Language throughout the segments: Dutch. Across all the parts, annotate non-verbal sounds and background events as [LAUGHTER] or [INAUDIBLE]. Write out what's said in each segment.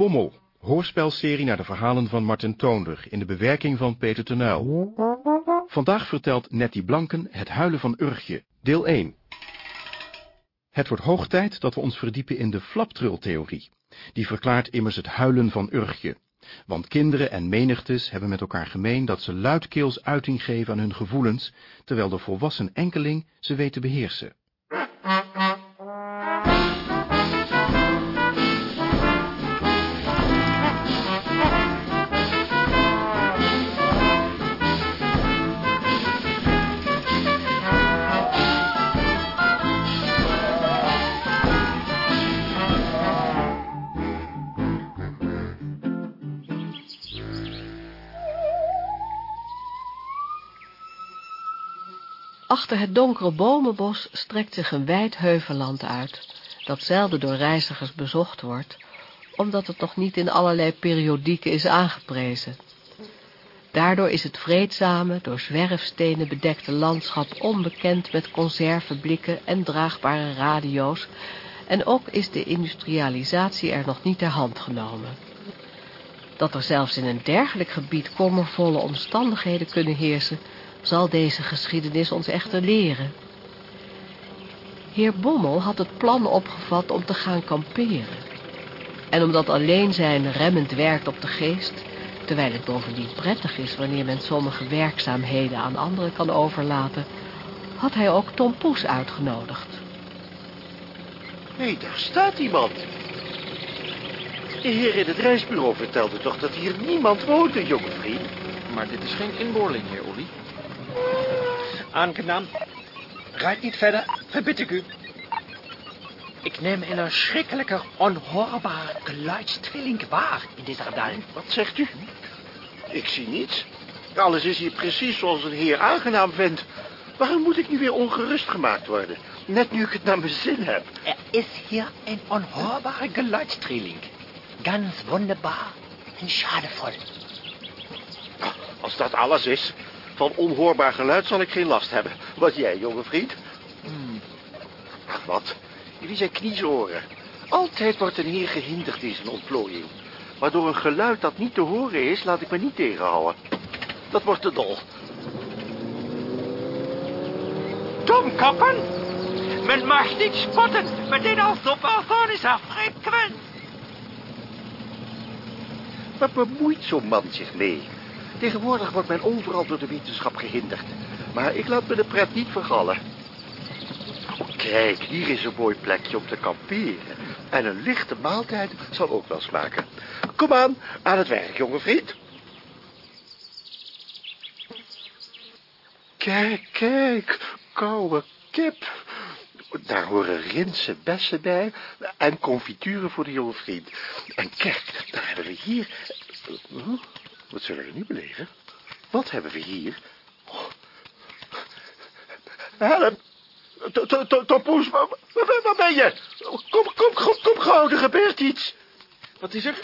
Bommel, hoorspelserie naar de verhalen van Martin Toonder in de bewerking van Peter Tenuil. Vandaag vertelt Nettie Blanken Het huilen van Urgje, deel 1. Het wordt hoog tijd dat we ons verdiepen in de flaptrultheorie. Die verklaart immers het huilen van Urgje. Want kinderen en menigtes hebben met elkaar gemeen dat ze luidkeels uiting geven aan hun gevoelens, terwijl de volwassen enkeling ze weet te beheersen. Het donkere bomenbos strekt zich een wijd heuvelland uit, dat zelden door reizigers bezocht wordt, omdat het nog niet in allerlei periodieken is aangeprezen. Daardoor is het vreedzame, door zwerfstenen bedekte landschap onbekend met conserveblikken en draagbare radio's, en ook is de industrialisatie er nog niet ter hand genomen. Dat er zelfs in een dergelijk gebied kommervolle omstandigheden kunnen heersen, zal deze geschiedenis ons echter leren. Heer Bommel had het plan opgevat om te gaan kamperen. En omdat alleen zijn remmend werkt op de geest, terwijl het bovendien prettig is wanneer men sommige werkzaamheden aan anderen kan overlaten, had hij ook Tom Poes uitgenodigd. Hé, hey, daar staat iemand. De heer in het reisbureau vertelde toch dat hier niemand woonde, jonge vriend? Maar dit is geen inboorling, heer Olly. Aangenaam. Rijd niet verder, verbied ik u. Ik neem een verschrikkelijke, onhoorbare geluidstrilling waar in dit radal. Wat zegt u? Ik zie niets. Alles is hier precies zoals een heer aangenaam vindt. Waarom moet ik nu weer ongerust gemaakt worden? Net nu ik het naar mijn zin heb. Er is hier een onhoorbare geluidstrilling. Ganz wunderbar en schadevol. Als dat alles is, van onhoorbaar geluid zal ik geen last hebben. Wat jij, jonge vriend? Hmm. Ach, wat. Jullie zijn kniezoren. Altijd wordt een heer gehinderd in zijn ontplooiing. Maar door een geluid dat niet te horen is, laat ik me niet tegenhouden. Dat wordt te dol. Domkoppen! Men mag niet spotten met een allofonische frequent. Wat bemoeit zo'n man zich mee? Tegenwoordig wordt men overal door de wetenschap gehinderd. Maar ik laat me de pret niet vergallen. Kijk, hier is een mooi plekje om te kamperen. En een lichte maaltijd zal ook wel smaken. Kom aan, aan het werk, jonge vriend. Kijk, kijk, koude kip. Daar horen rinse bessen bij en confituren voor de jonge vriend. En kijk, daar hebben we hier... Wat zullen we nu beleven? Wat hebben we hier? Help! Topoes, waar ben je? Kom, kom, kom, kom gauw, er gebeurt iets. Wat is er?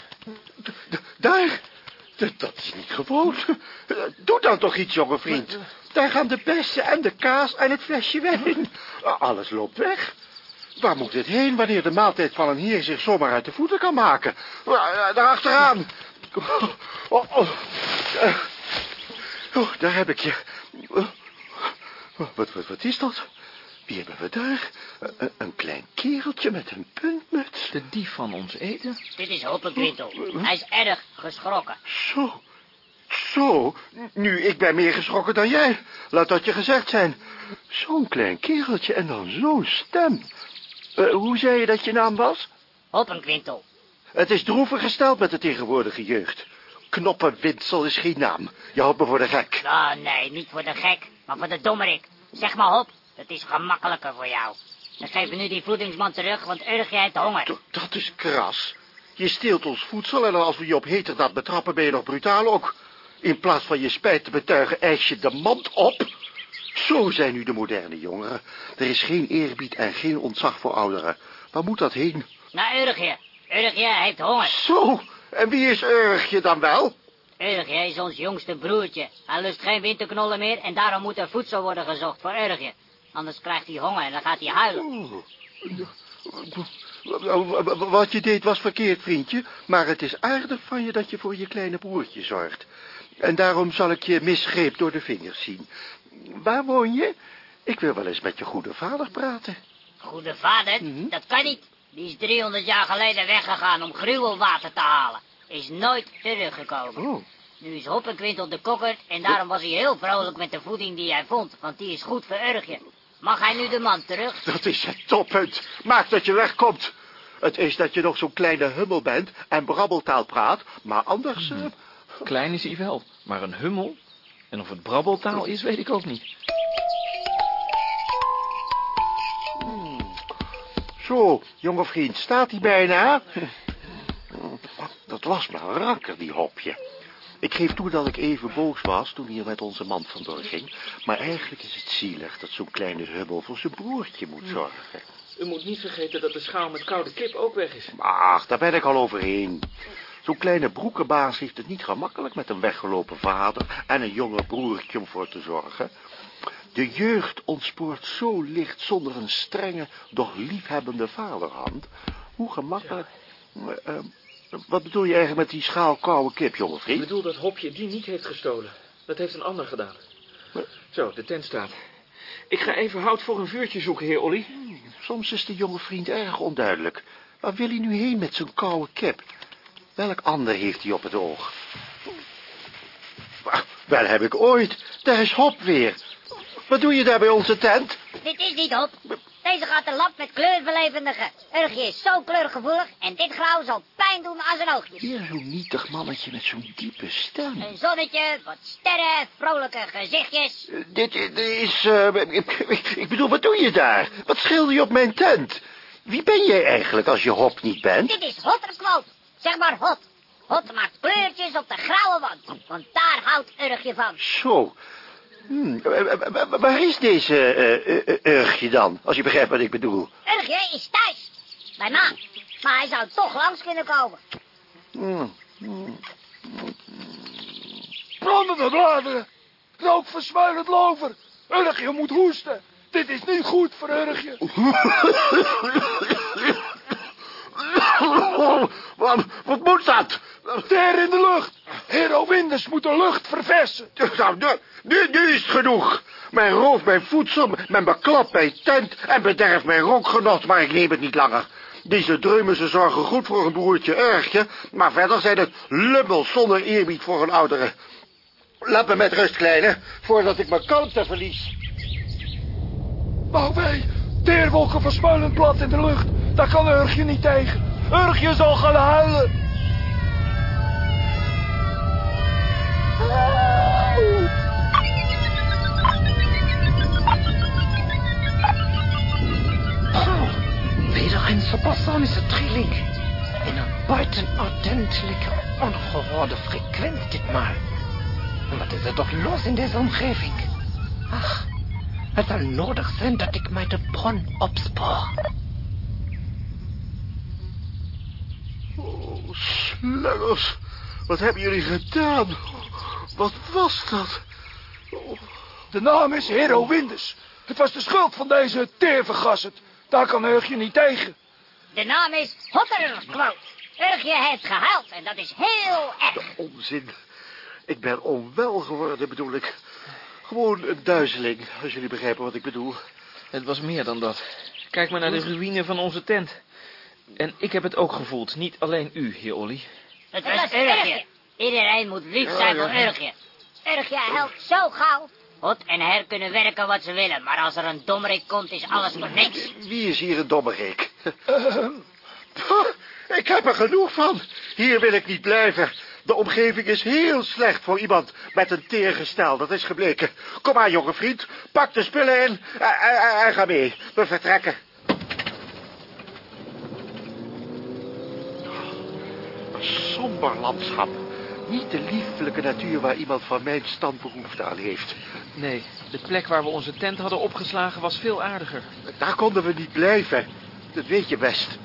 Daar. Dat is niet gewoon. Doe dan toch iets, jonge vriend. Daar gaan de bessen en de kaas en het flesje wijn. Alles loopt weg. Waar moet dit heen wanneer de maaltijd van een heer zich zomaar uit de voeten kan maken? Daar achteraan. Oh, oh. oh, daar heb ik je. Wat, wat, wat is dat? Wie hebben we daar? Een, een, klein kereltje met een puntmuts. De dief van ons eten? Dit is Hoppenkwintel. Hij is erg geschrokken. Zo. Zo. Nu, ik ben meer geschrokken dan jij. Laat dat je gezegd zijn. Zo'n klein kereltje en dan zo'n stem. Uh, hoe zei je dat je naam was? Hoppenkwintel. Het is droevig gesteld met de tegenwoordige jeugd. Knoppenwinsel is geen naam. Je houdt me voor de gek. Oh, nee, niet voor de gek, maar voor de dommerik. Zeg maar Hop, dat is gemakkelijker voor jou. Dan geef nu die voedingsman terug, want Urg jij het honger. D dat is kras. Je steelt ons voedsel en als we je op heterdaad betrappen ben je nog brutaal ook. In plaats van je spijt te betuigen, eis je de mand op. Zo zijn nu de moderne jongeren. Er is geen eerbied en geen ontzag voor ouderen. Waar moet dat heen? Naar Urgje. Urgje heeft honger. Zo, en wie is Urgje dan wel? Urgje is ons jongste broertje. Hij lust geen winterknollen meer en daarom moet er voedsel worden gezocht voor Urgje. Anders krijgt hij honger en dan gaat hij huilen. Wat je deed was verkeerd, vriendje. Maar het is aardig van je dat je voor je kleine broertje zorgt. En daarom zal ik je misgreep door de vingers zien. Waar woon je? Ik wil wel eens met je goede vader praten. Goede vader, Mhm. dat kan niet. Die is 300 jaar geleden weggegaan om gruwelwater te halen. Is nooit teruggekomen. Oh, Nu is Hoppenquint op de kokker en daarom was hij heel vrolijk met de voeding die hij vond, want die is goed voor Urgje. Mag hij nu de man terug? dat is het toppunt. Maak dat je wegkomt. Het is dat je nog zo'n kleine hummel bent en brabbeltaal praat, maar anders... eh, Klein is hij wel, maar een hummel? En of het brabbeltaal is, weet ik ook niet. Zo, jonge vriend, staat hij bijna? Dat was maar een rakker, die hopje. Ik geef toe dat ik even boos was toen hij er met onze man vandoor ging. Maar eigenlijk is het zielig dat zo'n kleine hubbel voor zijn broertje moet zorgen. U moet niet vergeten dat de schaal met koude kip ook weg is. Ach, daar ben ik al overheen. Zo'n kleine broekenbaas heeft het niet gemakkelijk met een weggelopen vader en een jonge broertje om voor te zorgen. De jeugd ontspoort zo licht zonder een strenge, doch liefhebbende vaderhand. Hoe gemakkelijk... Eh, eh, wat bedoel je eigenlijk met die schaal koude kip, jonge Ik vriend? bedoel dat Hopje die niet heeft gestolen. Dat heeft een ander gedaan. Zo, de tent staat. Ik ga even hout voor een vuurtje zoeken, heer Olly. Soms is de jonge vriend erg onduidelijk. Waar wil hij nu heen met zijn koude kip? Welk ander heeft hij op het oog? Ah, Wel heb ik ooit. Daar is Hop weer. Wat doe je daar bij onze tent? Dit is niet op. Deze gaat de lap met kleurverlevendigen. Urgje is zo kleurgevoelig en dit grauw zal pijn doen aan zijn oogjes. Weer zo'n nietig mannetje met zo'n diepe stem. Een zonnetje, wat sterren, vrolijke gezichtjes. Eh, Dit, dit is... eh, [LAUGHS] ik, bedoel, wat doe je daar? Wat schilder je op mijn tent? Wie ben jij eigenlijk als je Hop niet bent? Dit is hotterkwoot. Zeg maar hot. Hot maakt kleurtjes op de grauwe wand. Want daar houdt Urgje van. Zo. Hm, eh, eh, eh, Waar is deze eh, eh, eh, Urgje dan? Als je begrijpt wat ik bedoel. Urgje is thuis. Bij ma. Maar hij zou toch langs kunnen komen. Hm. Brandende bladeren. Rook versmuilend lover. Urgje moet hoesten. Dit is niet goed voor Urgje. [LAUGHS] Wat, wat moet dat? Teer in de lucht. Hero Winders moet de lucht verversen. Nou, nu, nu, nu is het genoeg. Men rooft mijn voedsel, men beklapt mijn tent en bederft mijn rookgenot, maar ik neem het niet langer. Deze dreumen zorgen goed voor een broertje Urgje, maar verder zijn het lummels zonder eerbied voor een oudere. Laat me met rust, kleine, voordat ik mijn kalmte verlies. Oh wee, teerwolken versmuilend blad in de lucht. Daar kan Urgje niet tegen. Urgje zal gaan huilen. Supersonische trilling. In een buitenordentelijke, ongehoorde frequentie ditmaal. Wat is er toch los in deze omgeving? Ach, het zal nodig zijn dat ik mij de bron opspoor. Oh, sluggers, wat hebben jullie gedaan? Wat was dat? De naam is Hero Winders. Het was de schuld van deze teervergasserd. Daar kan Urgje niet tegen. De naam is Hotterkwoot. Urgje heeft gehuild en dat is heel erg. Onzin. Ik ben onwel geworden, bedoel ik. Gewoon een duizeling, als jullie begrijpen wat ik bedoel. Het was meer dan dat. Kijk maar naar de ruïne van onze tent. En ik heb het ook gevoeld, niet alleen u, heer Olly. Het was Urgje. Iedereen moet lief zijn voor Urgje. Urgje helpt zo gauw. Hot en her kunnen werken wat ze willen, maar als er een dommerik komt is alles voor niks. Wie is hier een dommerik? [LAUGHS] Ik heb er genoeg van. Hier wil ik niet blijven. De omgeving is heel slecht voor iemand met een teergestel, dat is gebleken. Kom maar, jonge vriend, pak de spullen in en, en- en ga mee. We vertrekken. Een somber landschap. Niet de lieflijke natuur waar iemand van mijn stand behoefte aan heeft. Nee, de plek waar we onze tent hadden opgeslagen was veel aardiger. Daar konden we niet blijven. Dat weet je best.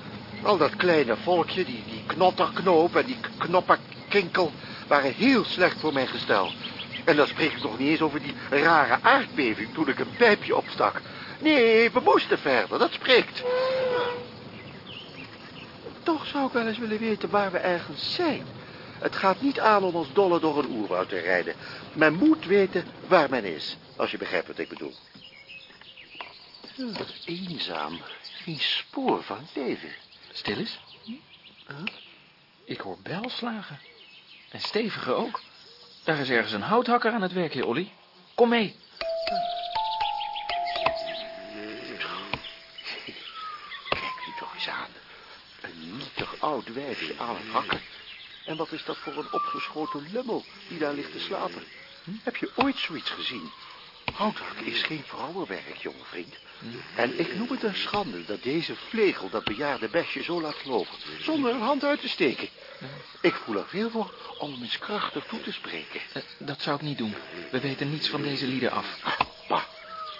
Al dat kleine volkje, die, die knotterknoop en die knopperkinkel... waren heel slecht voor mijn gestel. En dan spreek ik nog niet eens over die rare aardbeving toen ik een pijpje opstak. Nee, we moesten verder, dat spreekt. toch zou ik wel eens willen weten waar we ergens zijn. Het gaat niet aan om als dolle door een oerwoud te rijden. Men moet weten waar men is, als je begrijpt wat ik bedoel. Ja, eenzaam. Geen spoor van leven. Stil eens. Ik hoor belslagen. En stevige ook. Daar is ergens een houthakker aan het werk, heer Olly. Kom mee. Kijk nu toch eens aan. Een nietig oud wijf is aan het hakken. En wat is dat voor een opgeschoten lummel die daar ligt te slapen? Heb je ooit zoiets gezien? Houthakken is geen vrouwenwerk, jonge vriend. En ik noem het een schande dat deze vlegel dat bejaarde besje zo laat lopen, zonder een hand uit te steken. Ik voel er veel voor om hem eens krachtig toe te spreken. Eh, dat zou ik niet doen. We weten niets van deze lieden af. Maar,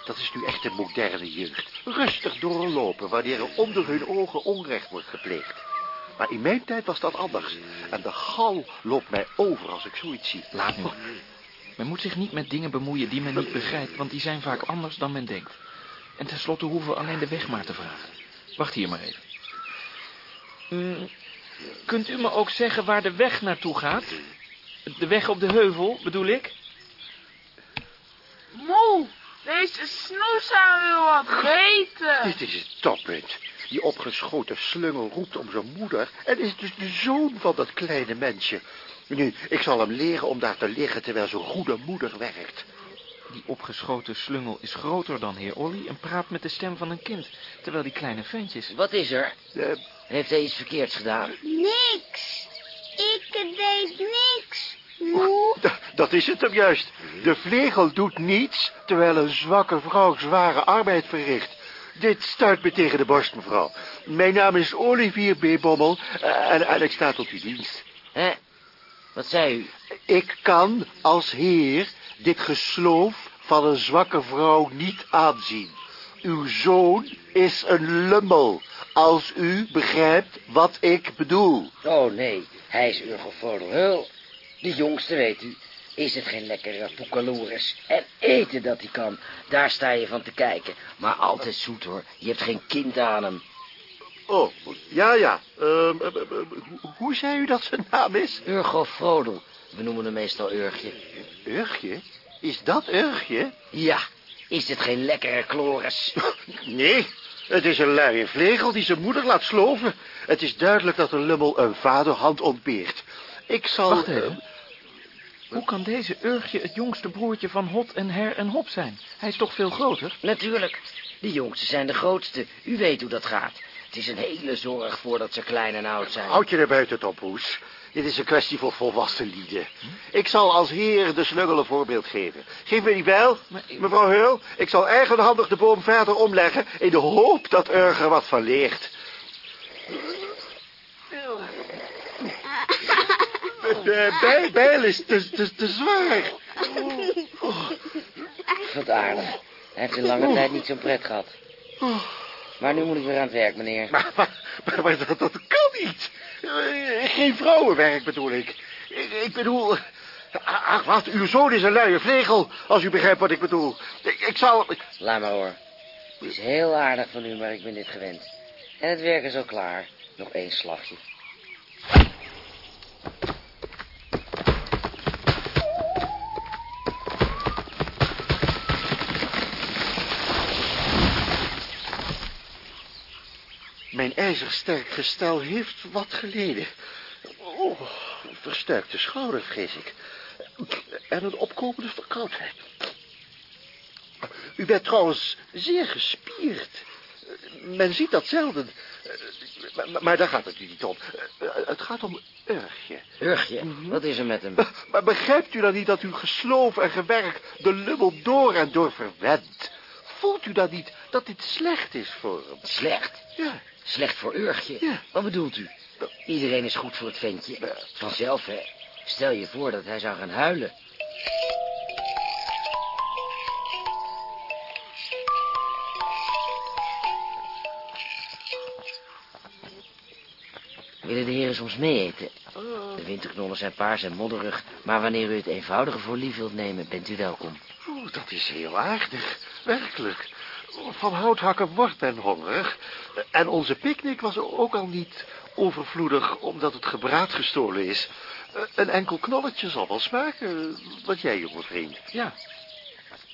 dat is nu echt de moderne jeugd. Rustig doorlopen wanneer er onder hun ogen onrecht wordt gepleegd. Maar in mijn tijd was dat anders. En de gal loopt mij over als ik zoiets zie. Laat nu. Men moet zich niet met dingen bemoeien die men niet begrijpt, want die zijn vaak anders dan men denkt. En tenslotte hoeven we alleen de weg maar te vragen. Wacht hier maar even. Mm, kunt u me ook zeggen waar de weg naartoe gaat? De weg op de heuvel, bedoel ik? Moe, deze snoeshaan wil wat weten. Dit is het toppunt. Die opgeschoten slungel roept om zijn moeder... en is dus de zoon van dat kleine mensje. Nu, ik zal hem leren om daar te liggen terwijl zijn goede moeder werkt. Die opgeschoten slungel is groter dan heer Olly en praat met de stem van een kind, terwijl die kleine ventjes... Wat is er? Eh, Heeft hij iets verkeerds gedaan? Niks. Ik deed niks. Dat is het hem juist. De vlegel doet niets, terwijl een zwakke vrouw zware arbeid verricht. Dit stuit me tegen de borst, mevrouw. Mijn naam is Olivier B. Bommel eh, en, en ik sta tot uw dienst. Hè? Wat zei u? Ik kan als heer dit gesloof van een zwakke vrouw niet aanzien. Uw zoon is een lummel, als u begrijpt wat ik bedoel. Oh nee, hij is Urgel Vodelhul. De jongste, weet u. Is het geen lekkere poekaloeris? En eten dat hij kan, daar sta je van te kijken. Maar altijd zoet hoor, je hebt geen kind aan hem. Oh, ja, ja. Ehm, eh, eh, eh, hoe- zei u dat zijn naam is? Urgo Frodel, we noemen hem meestal Urgje. Urgje? Is dat Urgje? Ja, is het geen lekkere kloris? [LAUGHS] Nee, het is een luie vlegel die zijn moeder laat sloven. Het is duidelijk dat een lummel een vaderhand ontbeert. Ik zal... Wacht even. Hoe kan deze Urgje het jongste broertje van Hot en Her en Hop zijn? Hij is toch veel groter? Natuurlijk, de jongsten zijn de grootste. U weet hoe dat gaat. Het is een hele zorg voordat ze klein en oud zijn. Houd je er buiten, Tompoes. Dit is een kwestie voor volwassen lieden. Ik zal als heer de slungel een voorbeeld geven. Geef me die bijl, mevrouw Heul. Ik zal eigenhandig de boom verder omleggen... in de hoop dat Urger wat van leert. De bij- bijl is te, te, te zwaar. Wat aardig. Hij heeft in lange tijd niet zo'n pret gehad. Maar nu moet ik weer aan het werk, meneer. Maar, maar, maar, maar dat, dat kan niet. Eh, Geen vrouwenwerk bedoel ik. Ik, ik bedoel... Ach, wat, uw zoon is een luie vlegel, als u begrijpt wat ik bedoel. Ik, ik zal... Laat maar hoor. Het is heel aardig van u, maar ik ben dit gewend. En het werk is al klaar. Nog één slagje. Mijn ijzersterk gestel heeft wat geleden. Oh, een versterkte schouder, vrees ik. En een opkomende verkoudheid. U bent trouwens zeer gespierd. Men ziet dat zelden. Maar, maar daar gaat het u niet om. Het gaat om Urgje. Urgje, wat is er met hem? Maar begrijpt u dan niet dat uw gesloof en gewerk de lummel door en door verwendt? Voelt u dan niet dat dit slecht is voor hem? Slecht? Ja. Slecht voor Urgje? Ja. Wat bedoelt u? Iedereen is goed voor het ventje. Vanzelf, hè. Stel je voor dat hij zou gaan huilen. Willen de heren soms mee eten? De winterknollen zijn paars en modderig, maar wanneer u het eenvoudige voor lief wilt nemen, bent u welkom. Oh, dat is heel aardig. Werkelijk. Van houthakken wordt men hongerig. En onze picknick was ook al niet overvloedig omdat het gebraad gestolen is. Eh, Een enkel knolletje zal wel smaken. Wat jij, jonge vriend. Ja.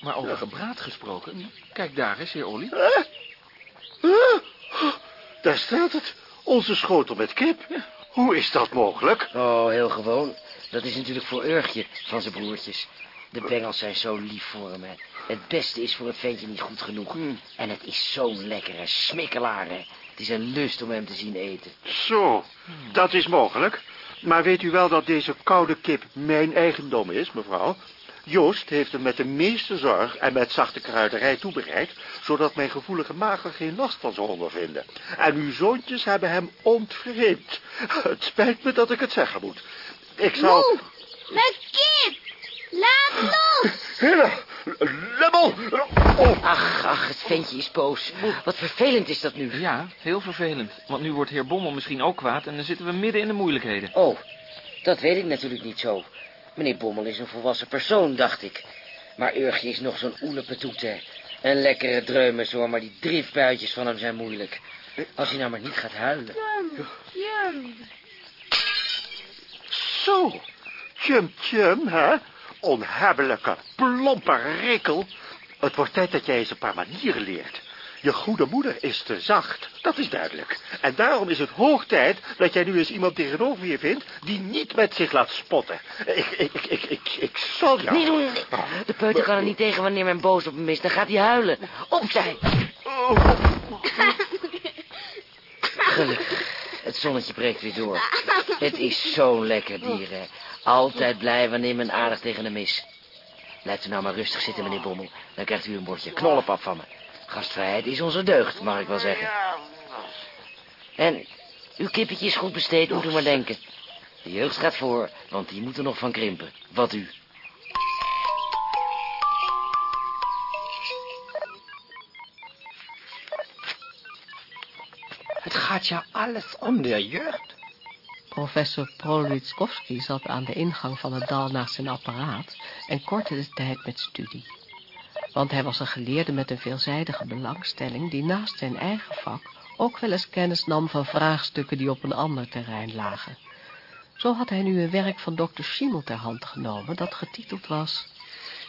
Maar over gebraad gesproken. Kijk daar eens, heer Olly. Huh? Huh? Daar staat het. Onze schotel met kip. Hoe is dat mogelijk? Oh, heel gewoon. Dat is natuurlijk voor Urgje van zijn broertjes. De bengels zijn zo lief voor hem, hè. Het beste is voor het ventje niet goed genoeg. En het is zo'n lekkere smikkelaar, hè. Het is een lust om hem te zien eten. Zo, dat is mogelijk. Maar weet u wel dat deze koude kip mijn eigendom is, mevrouw? Joost heeft hem met de meeste zorg en met zachte kruiderij toebereid, zodat mijn gevoelige mager geen last van zal ondervinden. En uw zoontjes hebben hem ontvreemd. Het spijt me dat ik het zeggen moet. Ik zal... Moe, mijn kip! Laat los! Hille, Lemmel! Oh. Ach, ach, het ventje is boos. Wat vervelend is dat nu. Ja, heel vervelend. Want nu wordt heer Bommel misschien ook kwaad... en dan zitten we midden in de moeilijkheden. Oh, dat weet ik natuurlijk niet zo. Meneer Bommel is een volwassen persoon, dacht ik. Maar Urgje is nog zo'n oelepetoete. Een lekkere dreumes hoor, maar die driftbuitjes van hem zijn moeilijk. Als hij nou maar niet gaat huilen. Jum. Zo, tjum tjum, hè? Onhebbelijke, plompe rikkel. Het wordt tijd dat jij eens een paar manieren leert. Je goede moeder is te zacht, dat is duidelijk. En daarom is het hoog tijd dat jij nu eens iemand tegenover je vindt... die niet met zich laat spotten. Ik, ik, ik, ik, ik, ik zal jou... Niet doen. De peuter kan er niet tegen wanneer men boos op hem is. Dan gaat hij huilen. Opzij. Gelukkig. Het zonnetje breekt weer door. Het is zo'n lekker dier, hè. Altijd blij wanneer men aardig tegen hem is. Blijft u nou maar rustig zitten, meneer Bommel. Dan krijgt u een bordje knollenpap van me. Gastvrijheid is onze deugd, mag ik wel zeggen. En uw kippetje is goed besteed, moet u maar denken. De jeugd gaat voor, want die moet er nog van krimpen. Wat u. gaat ja alles om de jeugd. Professor Prolitskowski zat aan de ingang van het dal naast zijn apparaat en kortte de tijd met studie. Want hij was een geleerde met een veelzijdige belangstelling die naast zijn eigen vak ook wel eens kennis nam van vraagstukken die op een ander terrein lagen. Zo had hij nu een werk van dokter Schimmel ter hand genomen dat getiteld was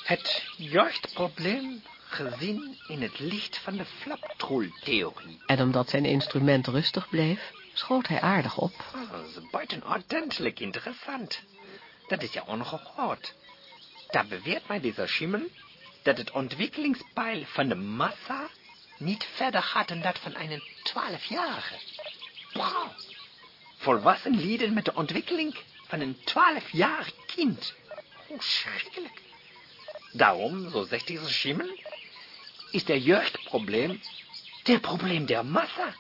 Het jeugdprobleem gezien in het licht van de flaptroeltheorie. En omdat zijn instrument rustig bleef, schoot hij aardig op. Ah, Dat is buitenordentlich interessant. Dat is ja ongehoord. Da beweert mij deze Schimmel dat het ontwikkelingspeil van de massa niet verder gaat dan dat van een twaalfjarige. Wauw. Volwassen lieden met de ontwikkeling van een twaalfjarig kind. Hoe schrikkelijk. Daarom, zo zegt deze Schimmel, is der jeugdprobleem der probleem der massa.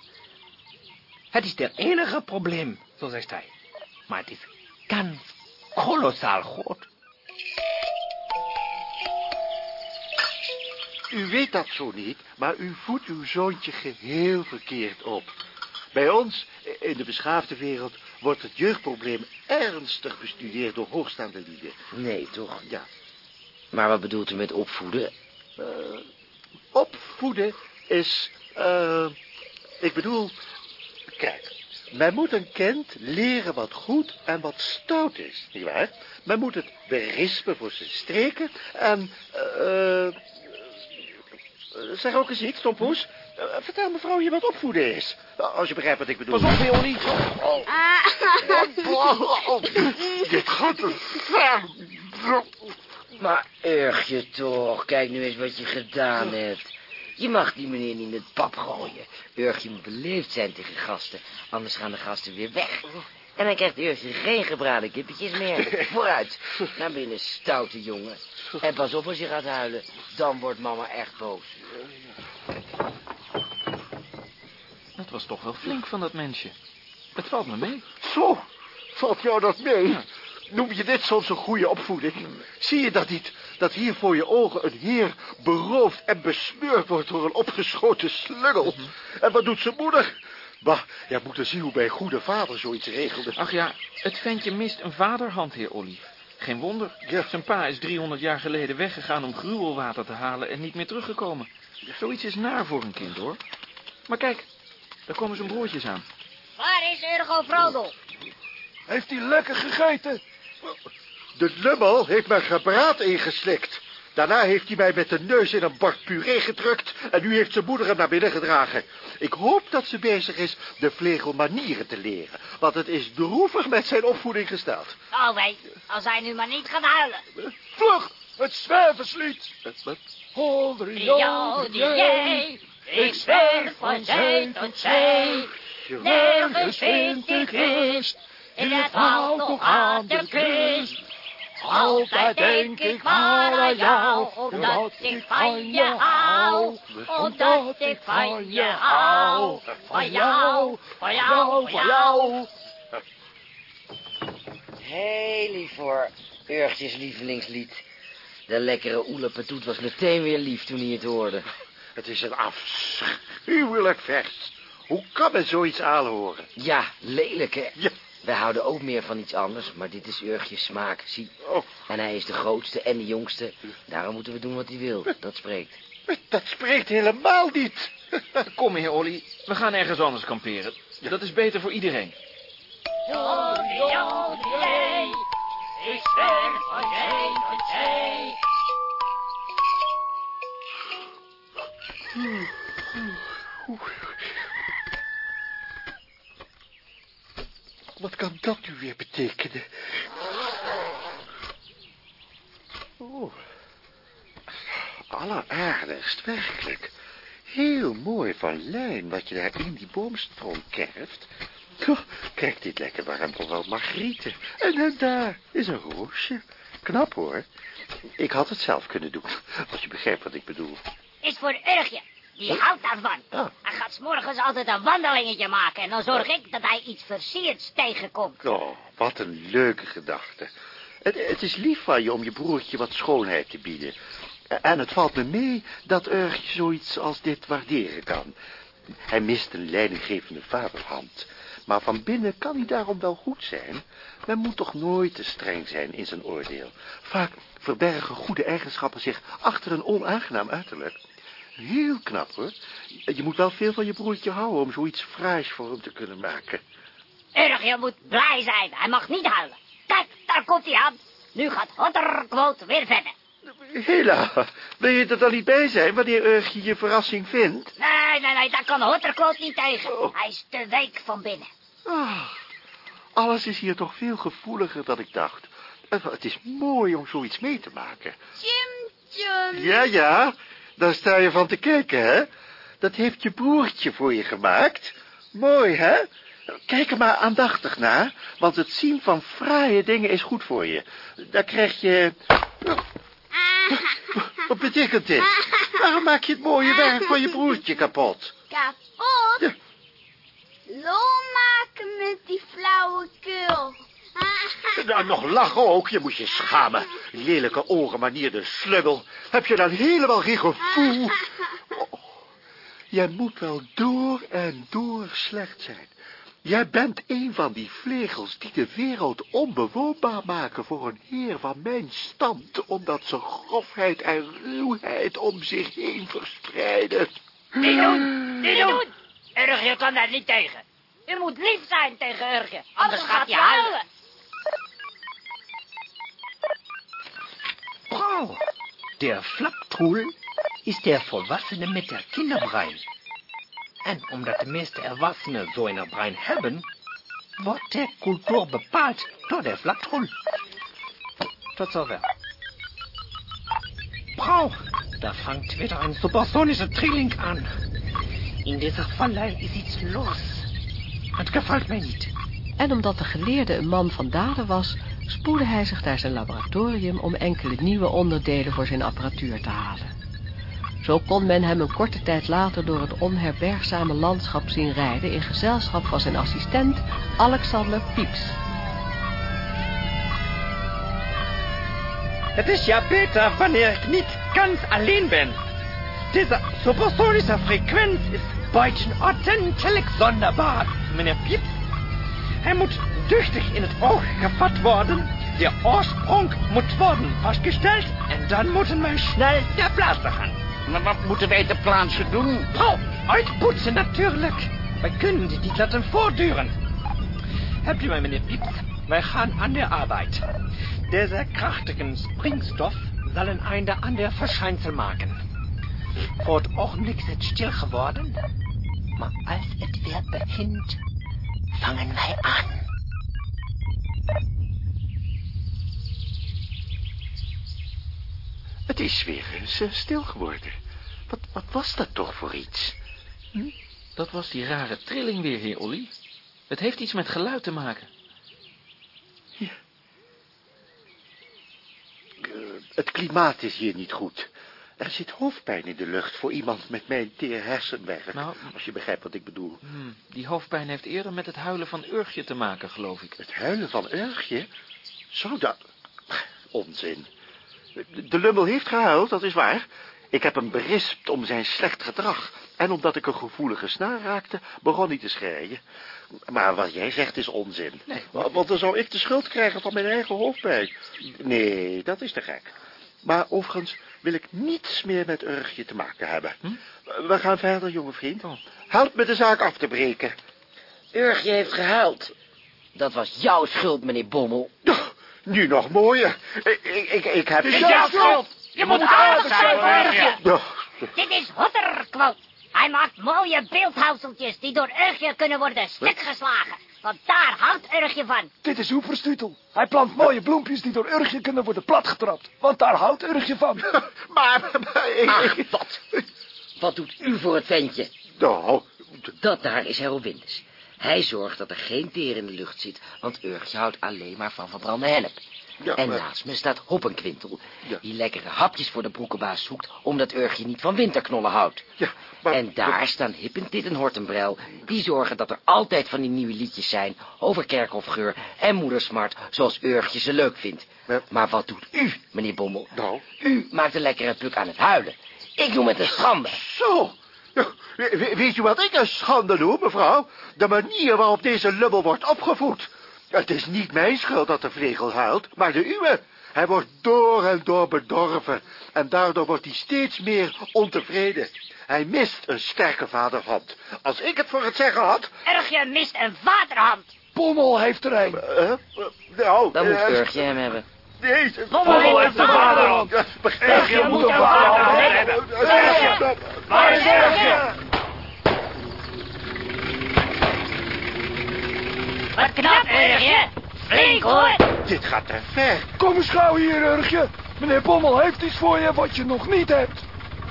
Het is der enige probleem, zo zegt hij. Maar het is ganz kolossaal groot. U weet dat zo niet, maar u voedt uw zoontje geheel verkeerd op. Bij ons, in de beschaafde wereld, wordt het jeugdprobleem ernstig bestudeerd door hoogstaande lieden. Nee, toch? Ja. Maar wat bedoelt u met opvoeden? Eh, opvoeden is, eh, ik bedoel, kijk, men moet een kind leren wat goed en wat stout is, nietwaar? Men moet het berispen voor zijn streken en, eh, eh, zeg ook eens iets, Tompoes. Vertel mevrouw je wat opvoeden is, als je begrijpt wat ik bedoel. Pas op, Leonie. Oh, oh, dit gaat te ver. Maar Urgje toch, kijk nu eens wat je gedaan hebt. Je mag die meneer niet in het pap gooien. Urgje moet beleefd zijn tegen gasten, anders gaan de gasten weer weg. En dan krijgt Urgje geen gebraden kippetjes meer. [LAUGHS] Vooruit, naar binnen, stoute jongen. En pas op als je gaat huilen, dan wordt mama echt boos. Dat was toch wel flink van dat mensje. Het valt me mee. Zo, valt jou dat mee? Noem je dit soms een goede opvoeding? Zie je dat niet, dat hier voor je ogen een heer beroofd en besmeurd wordt door een opgeschoten slungel? En wat doet zijn moeder? Bah, jij moet eens zien hoe mijn goede vader zoiets regelde. Ach ja, het ventje mist een vaderhand, heer Olly. Geen wonder. Zijn pa is 300 jaar geleden weggegaan om gruwelwater te halen en niet meer teruggekomen. Zoiets is naar voor een kind, hoor. Maar kijk, daar komen zijn broertjes aan. Waar is Urgo Frodel? Heeft hij lekker gegeten? De lummel heeft mijn gebraad ingeslikt. Daarna heeft hij mij met de neus in een bord puree gedrukt... en nu heeft zijn moeder hem naar binnen gedragen. Ik hoop dat ze bezig is de vlegel manieren te leren... want het is droevig met zijn opvoeding gesteld. Oh, wee, als hij nu maar niet gaat huilen. Vlug, het zwerverslied. Wat? Jody, jee, ik zwerf van zee tot zee. Nergens vind ik rust, in het valt nog aan de kust. Altijd denk ik maar aan jou, omdat ik van je hou. Omdat ik van je hou, van jou, van jou, van jou. Heel lief voor Urgtjes lievelingslied. De lekkere oelepetoet was meteen weer lief toen hij het hoorde. Het is een afschuwelijk vers. Hoe kan men zoiets aanhoren? Ja, lelijk hè. Ja. Wij houden ook meer van iets anders, maar dit is Urgjes smaak, zie. Oh, En hij is de grootste en de jongste. Daarom moeten we doen wat hij wil. Dat spreekt. dat spreekt helemaal niet. [LAUGHS] Kom, heer Olly. We gaan ergens anders kamperen. Dat is beter voor iedereen. Ik zwerf van zee. Wat kan dat nu weer betekenen? Oh, alleraardigst, werkelijk. Heel mooi van lijn wat je daar in die boomstroom kerft. Oh, kijk, dit lijken warm toch wel margrieten. En, en daar is een roosje. Knap, hoor. Ik had het zelf kunnen doen, als je begrijpt wat ik bedoel. Is voor Urgje. Die houdt daarvan. Hij gaat 's morgens altijd een wandelingetje maken. En dan zorg ik dat hij iets versierds tegenkomt. Oh, wat een leuke gedachte. Het, het is lief van je om je broertje wat schoonheid te bieden. En het valt me mee dat Urgje zoiets als dit waarderen kan. Hij mist een leidinggevende vaderhand. Maar van binnen kan hij daarom wel goed zijn. Men moet toch nooit te streng zijn in zijn oordeel. Vaak verbergen goede eigenschappen zich achter een onaangenaam uiterlijk. Heel knap, hoor. Je moet wel veel van je broertje houden om zoiets fraais voor hem te kunnen maken. Urgje moet blij zijn. Hij mag niet huilen. Kijk, daar komt hij aan. Nu gaat Hotterquote weer verder. Hela, wil je er dan niet bij zijn wanneer Urgje je verrassing vindt? Nee, nee, nee, daar kan Hotterquote niet tegen. Oh. Hij is te week van binnen. Ah, alles is hier toch veel gevoeliger dan ik dacht. Eh, Het is mooi om zoiets mee te maken. Tjum, tjum. Ja, ja, daar sta je van te kijken, hè? Dat heeft je broertje voor je gemaakt. Mooi, hè? Kijk er maar aandachtig naar, want het zien van fraaie dingen is goed voor je. Daar krijg je... Wat betekent dit? Waarom maak je het mooie werk van je broertje kapot? Kapot? Ja. Lol maken met die flauwekul. Nou, nog lachen ook, je moet je schamen. Lelijke ongemanierde sluggel. Heb je dan helemaal geen gevoel? Oh, jij moet wel door en door slecht zijn. Jij bent een van die vlegels die de wereld onbewoonbaar maken voor een heer van mijn stand, omdat ze grofheid en ruwheid om zich heen verspreiden. Niet doen, niet doen. Urgje kan daar niet tegen. U moet lief zijn tegen Urgje, anders gaat hij huilen. Frau, der Flapptrul ist der Verwassene mit der Kinderbrein. En omdat de meeste Erwachsenen so eine Brein hebben, wordt de cultuur bepaald door de Flapptrul. Tot zover. Frau, da fängt wieder ein supersonischer Trilling an. In dieser Vallei ist iets los. Het gefällt mij niet. En omdat de geleerde een man van daden was, spoedde hij zich naar zijn laboratorium om enkele nieuwe onderdelen voor zijn apparatuur te halen. Zo kon men hem een korte tijd later door het onherbergzame landschap zien rijden in gezelschap van zijn assistent Alexander Pieps. Het is ja beter wanneer ik niet ganz alleen ben. Diese supersonische Frequenz ist buitenordentlich sonderbar, meneer Pieps. Hij moet duchtig in het oog gevat worden. Der oorsprong moet worden vastgesteld. En dan moeten wij snel ter plaatse gaan. Maar wat moeten wij ter plaatse doen? Oh, uitpoetsen natuurlijk. Wij kunnen dit niet laten voortduren. Hebt u mij, meneer Pieps? Wij gaan aan de arbeid. Deze krachtige springstof zal een einde aan de verschijnsel maken. Voor het ogenblik is het stil geworden, maar als het weer begint, vangen wij aan. Het is weer eens eh, stil geworden. Wat, wat was dat toch voor iets? Hm? Dat was die rare trilling weer, heer Olly. Het heeft iets met geluid te maken. Ja. Het klimaat is hier niet goed. Er zit hoofdpijn in de lucht voor iemand met mijn teer hersenwerk. Nou, als je begrijpt wat ik bedoel. Hmm, die hoofdpijn heeft eerder met het huilen van Urgje te maken, geloof ik. Het huilen van Urgje? Zou dat... Onzin. De lummel heeft gehuild, dat is waar. Ik heb hem berispt om zijn slecht gedrag. En omdat ik een gevoelige snaar raakte, begon hij te schreien. Maar wat jij zegt is onzin. Nee. Want dan zou ik de schuld krijgen van mijn eigen hoofdpijn. Nee, dat is te gek. Maar overigens wil ik niets meer met Urgje te maken hebben. Hm? We gaan verder, jonge vriend. Oh. Help me de zaak af te breken. Urgje heeft gehuild. Dat was jouw schuld, meneer Bommel. Nu nog mooier. Ik, ik, ik heb... Het is jouw schuld. Je moet aardig zijn voor Dit is Hotterquote. Hij maakt mooie beeldhouwseltjes die door Urgje kunnen worden stukgeslagen. Want daar houdt Urgje van. Dit is Hoeverstutel. Hij plant mooie bloempjes die door Urgje kunnen worden platgetrapt. Want daar houdt Urgje van. [LAUGHS] maar, maar ik... Ach, wat? Wat doet u voor het ventje? Nou... Dat daar is Herowindes. Hij zorgt dat er geen teer in de lucht zit, want Urgje houdt alleen maar van verbrande hennep. Ja, en naast me staat Hoppenkwintel, die lekkere hapjes voor de broekenbaas zoekt, omdat Urgje niet van winterknollen houdt. Ja, maar... En daar staan Hippentit en Hortenbrel, die zorgen dat er altijd van die nieuwe liedjes zijn over kerkhofgeur en moedersmart, zoals Urgje ze leuk vindt. Maar wat doet u, meneer Bommel? Nou? U maakt een lekkere puk aan het huilen. Ik noem het een schande. Zo, weet je wat ik een schande noem, mevrouw? De manier waarop deze lubbel wordt opgevoed. Het is niet mijn schuld dat de vlegel huilt, maar de uwe. Hij wordt door en door bedorven en daardoor wordt hij steeds meer ontevreden. Hij mist een sterke vaderhand. Als ik het voor het zeggen had... Urgje mist een vaderhand. Pommel heeft er een. Uh, uh, nou, Dan moet Urgje hem hebben. Nee, Pommel heeft een vaderhand. Urgje moet een vaderhand hebben. waar is Urgje? Wat knap, Urgje. Flink, hoor. Dit gaat te ver. Kom eens gauw hier, Urgje. Meneer Pommel heeft iets voor je wat je nog niet hebt.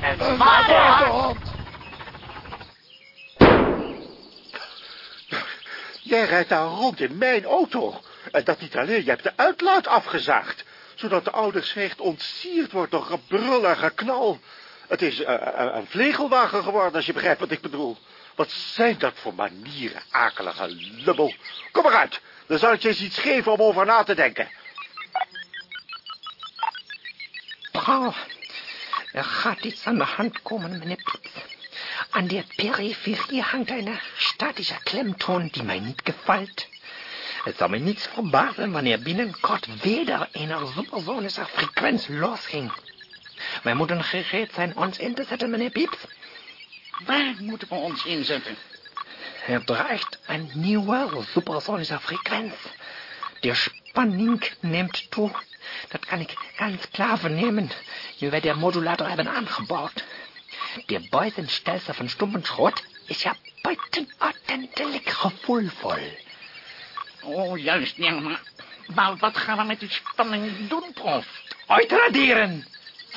Een vaderhand. Jij rijdt daar rond in mijn auto. En dat niet alleen, je hebt de uitlaat afgezaagd. Zodat de oude schecht ontsierd wordt door gebrul en geknal. Het is uh, een vlegelwagen geworden, als je begrijpt wat ik bedoel. Wat zijn dat voor manieren, akelige lubbel. Kom eruit, dan zal ik je eens iets geven om over na te denken. Paul, er gaat iets aan de hand komen, meneer Pips. Aan der Peripherie hangt eine statische Klemmton, die mij niet gefällt. Het zou mij niets verbazen wanneer binnenkort weder een supersonische frequenz losging. Wij moeten gereed zijn ons in te zetten, meneer Pieps. Waar moeten we ons inzetten? Er dreigt een nieuwe supersonische frequenz. De spanning neemt toe. Dat kan ik ganz klar vernemen, nu wij de modulator hebben aangebouwd. De buitenstelsel van Stumpenschrot is ja buitenordentelijk gevoelvol. Oh, juist, ja, maar, maar wat gaan we met die spanning doen, prof? Uitraderen!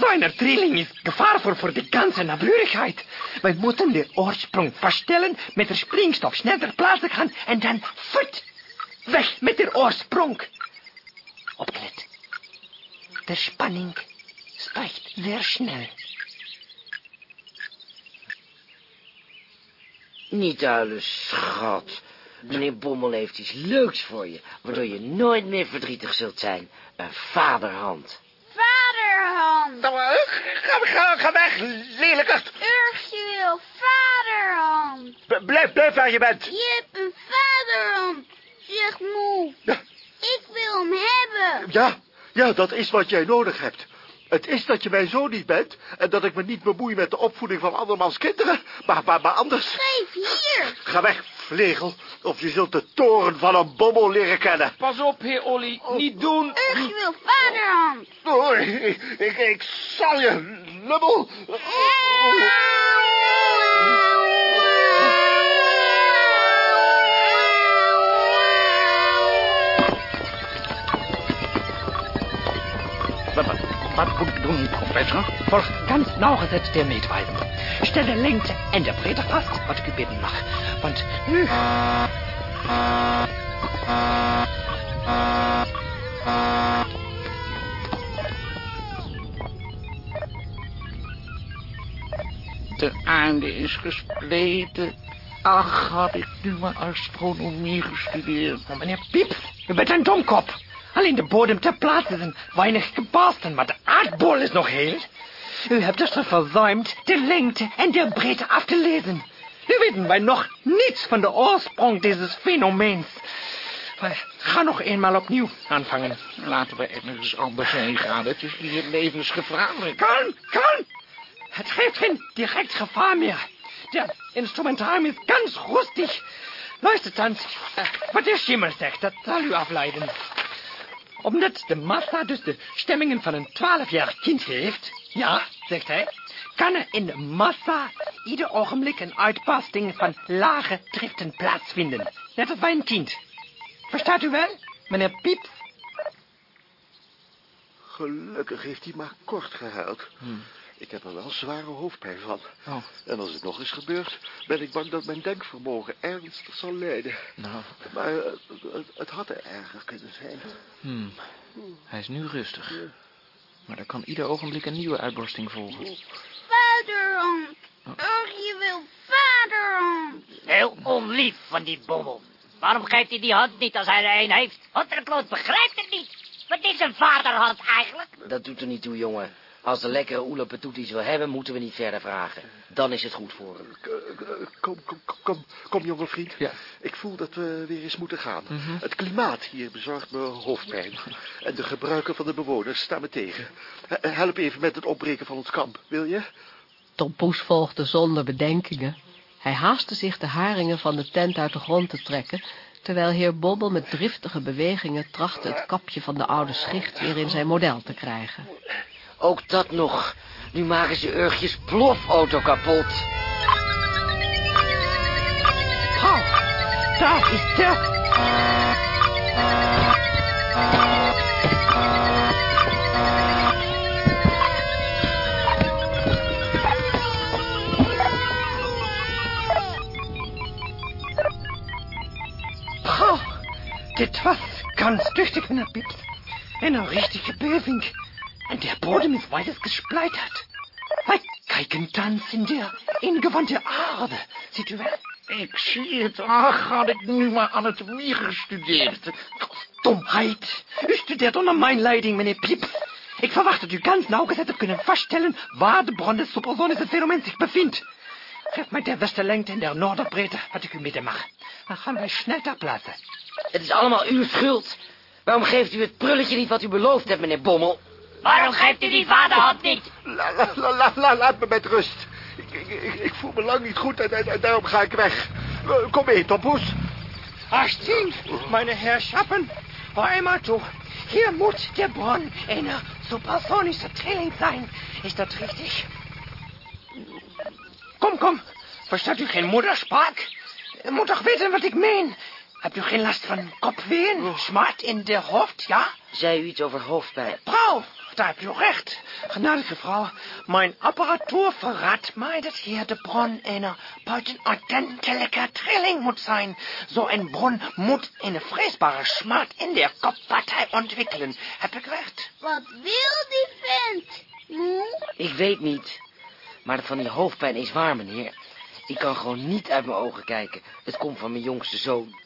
Seine trilling is gevaarvol voor de ganze naburigheid. Wij moeten de oorsprong vaststellen, met de springstof snel ter gaan en dan fut, weg met de oorsprong. Opgelet. De spanning stijgt zeer snel. Niet huilen, schat. Meneer Bommel heeft iets leuks voor je, waardoor je nooit meer verdrietig zult zijn. Een vaderhand. Ga, ga, ga weg, lelijkert. Urgje wil vaderhand. B blijf, blijf waar je bent. Je hebt een vaderhand, zeg moe. Ja. Ik wil hem hebben. Ja, ja, dat is wat jij nodig hebt. Het is dat je mijn zoon niet bent en dat ik me niet bemoei met de opvoeding van andermans kinderen, maar, maar, maar anders... Geef hier. Ga weg, vlegel, of je zult de toren van een bommel leren kennen. Pas op, heer Olly. Niet doen. Urgje wil vaderhand. Oei, ik, ik zal je, lummel. Wat, moet ik doen, professor? Volg ganz nauwgezet de meetwijzen. Stel de lengte en de breedte vast, wat ik u bidden mag. Want nu... De aarde is gespleten. Ach, had ik nu maar astronomie gestudeerd. Oh, meneer Piep, u bent een domkop. Alleen de bodem ter plaatse is een weinig gebarsten, maar de aardbol is nog heel. U hebt dus verzuimd de lengte en de breedte af te lezen. Nu weten wij nog niets van de oorsprong dieses fenomens. Maar ga nog eenmaal opnieuw aanvangen. Laten we ergens anders heen gaan. Het is hier levensgevaarlijk. Kalm, kalm. Het geeft geen direct gevaar meer. Der Instrumentarium is ganz rustig. Luistert dan, eh, wat de schimmel zegt, dat zal u afleiden. Omdat de massa dus de stemmingen van een twaalfjarig kind heeft, ja, zegt hij, kan er in de massa ieder ogenblik een uitbarsting van lage driften plaatsvinden. Net als bij een kind. Verstaat u wel, meneer Pieps? Gelukkig heeft hij maar kort gehuild. Ik heb er wel zware hoofdpijn van. Oh. En als het nog eens gebeurt, ben ik bang dat mijn denkvermogen ernstig zal lijden. Nou, Maar eh, het, het had er erger kunnen zijn. hmm. hij is nu rustig. Maar er kan ieder ogenblik een nieuwe uitbarsting volgen. Vaderhand. Urgje wil vaderhand. Heel onlief van die bommel. Waarom geeft hij die hand niet als hij er een heeft? Hotterkloot begrijpt het niet. Wat is een vaderhand eigenlijk? Dat doet er niet toe, jongen. Als de lekkere Oele iets wil hebben, moeten we niet verder vragen. Dan is het goed voor hem. K- k- Kom, kom, kom, kom, jonge vriend. Ja. Ik voel dat we weer eens moeten gaan. Mhm. Het klimaat hier bezorgt me hoofdpijn. En de gebruiken van de bewoners staan me tegen. Help even met het opbreken van ons kamp, wil je? Tom Poes volgde zonder bedenkingen. Hij haastte zich de haringen van de tent uit de grond te trekken, terwijl heer Bobbel met driftige bewegingen trachtte het kapje van de oude schicht weer in zijn model te krijgen. Ook dat nog. Nu maken ze Urgjes plofauto kapot. Gauw, daar is de... Dit was ganz tüchtig, meneer Pieps. En een richtige beving. En der Bodem ist weiters gespleitert. Wij kijken thans in der ingewandte aarde. Ziet u wel? Ik zie het. Ach, had ik nu maar anatomie gestudeerd. Domheid. U studeert onder mijn leiding, meneer Pieps. Ik verwacht dat u ganz nauwgezet hebt kunnen vaststellen waar de bron des supersonische fenomens zich bevindt. Geef mij de westerlengte en de noorderbreedte, wat ik u midden mag. Dan gaan wij snel ter plaatse. Het is allemaal uw schuld. Waarom geeft u het prulletje niet wat u beloofd hebt, meneer Bommel? Waarom geeft hij die vaderhand niet? La, la, la, la, la- laat me met rust. Ik, ik, voel me lang niet goed en, en, en daarom ga ik weg. Eh, Kom mee, Tompoes. Achtzien, meine Herrschappen. Hör einmal toe. Hier moet de bron eine supersonische Trilling zijn. Is dat richtig? Kom, kom. Verstaat u geen moederspraak? U moet toch weten wat ik meen? Hebt u geen last van kopween? Smart in de hoofd, ja? Zei u iets over hoofdpijn? Vrouw, daar hebt u recht. Genadige vrouw, mijn apparatuur verraadt mij dat hier de bron een buitenordentelijke trilling moet zijn. Zo'n bron moet een vreesbare smart in de koppartij ontwikkelen. Heb ik recht? Wat wil die vent? Moe? Ik weet niet. Maar van die hoofdpijn is waar, meneer. Ik kan gewoon niet uit mijn ogen kijken. Het komt van mijn jongste zoon.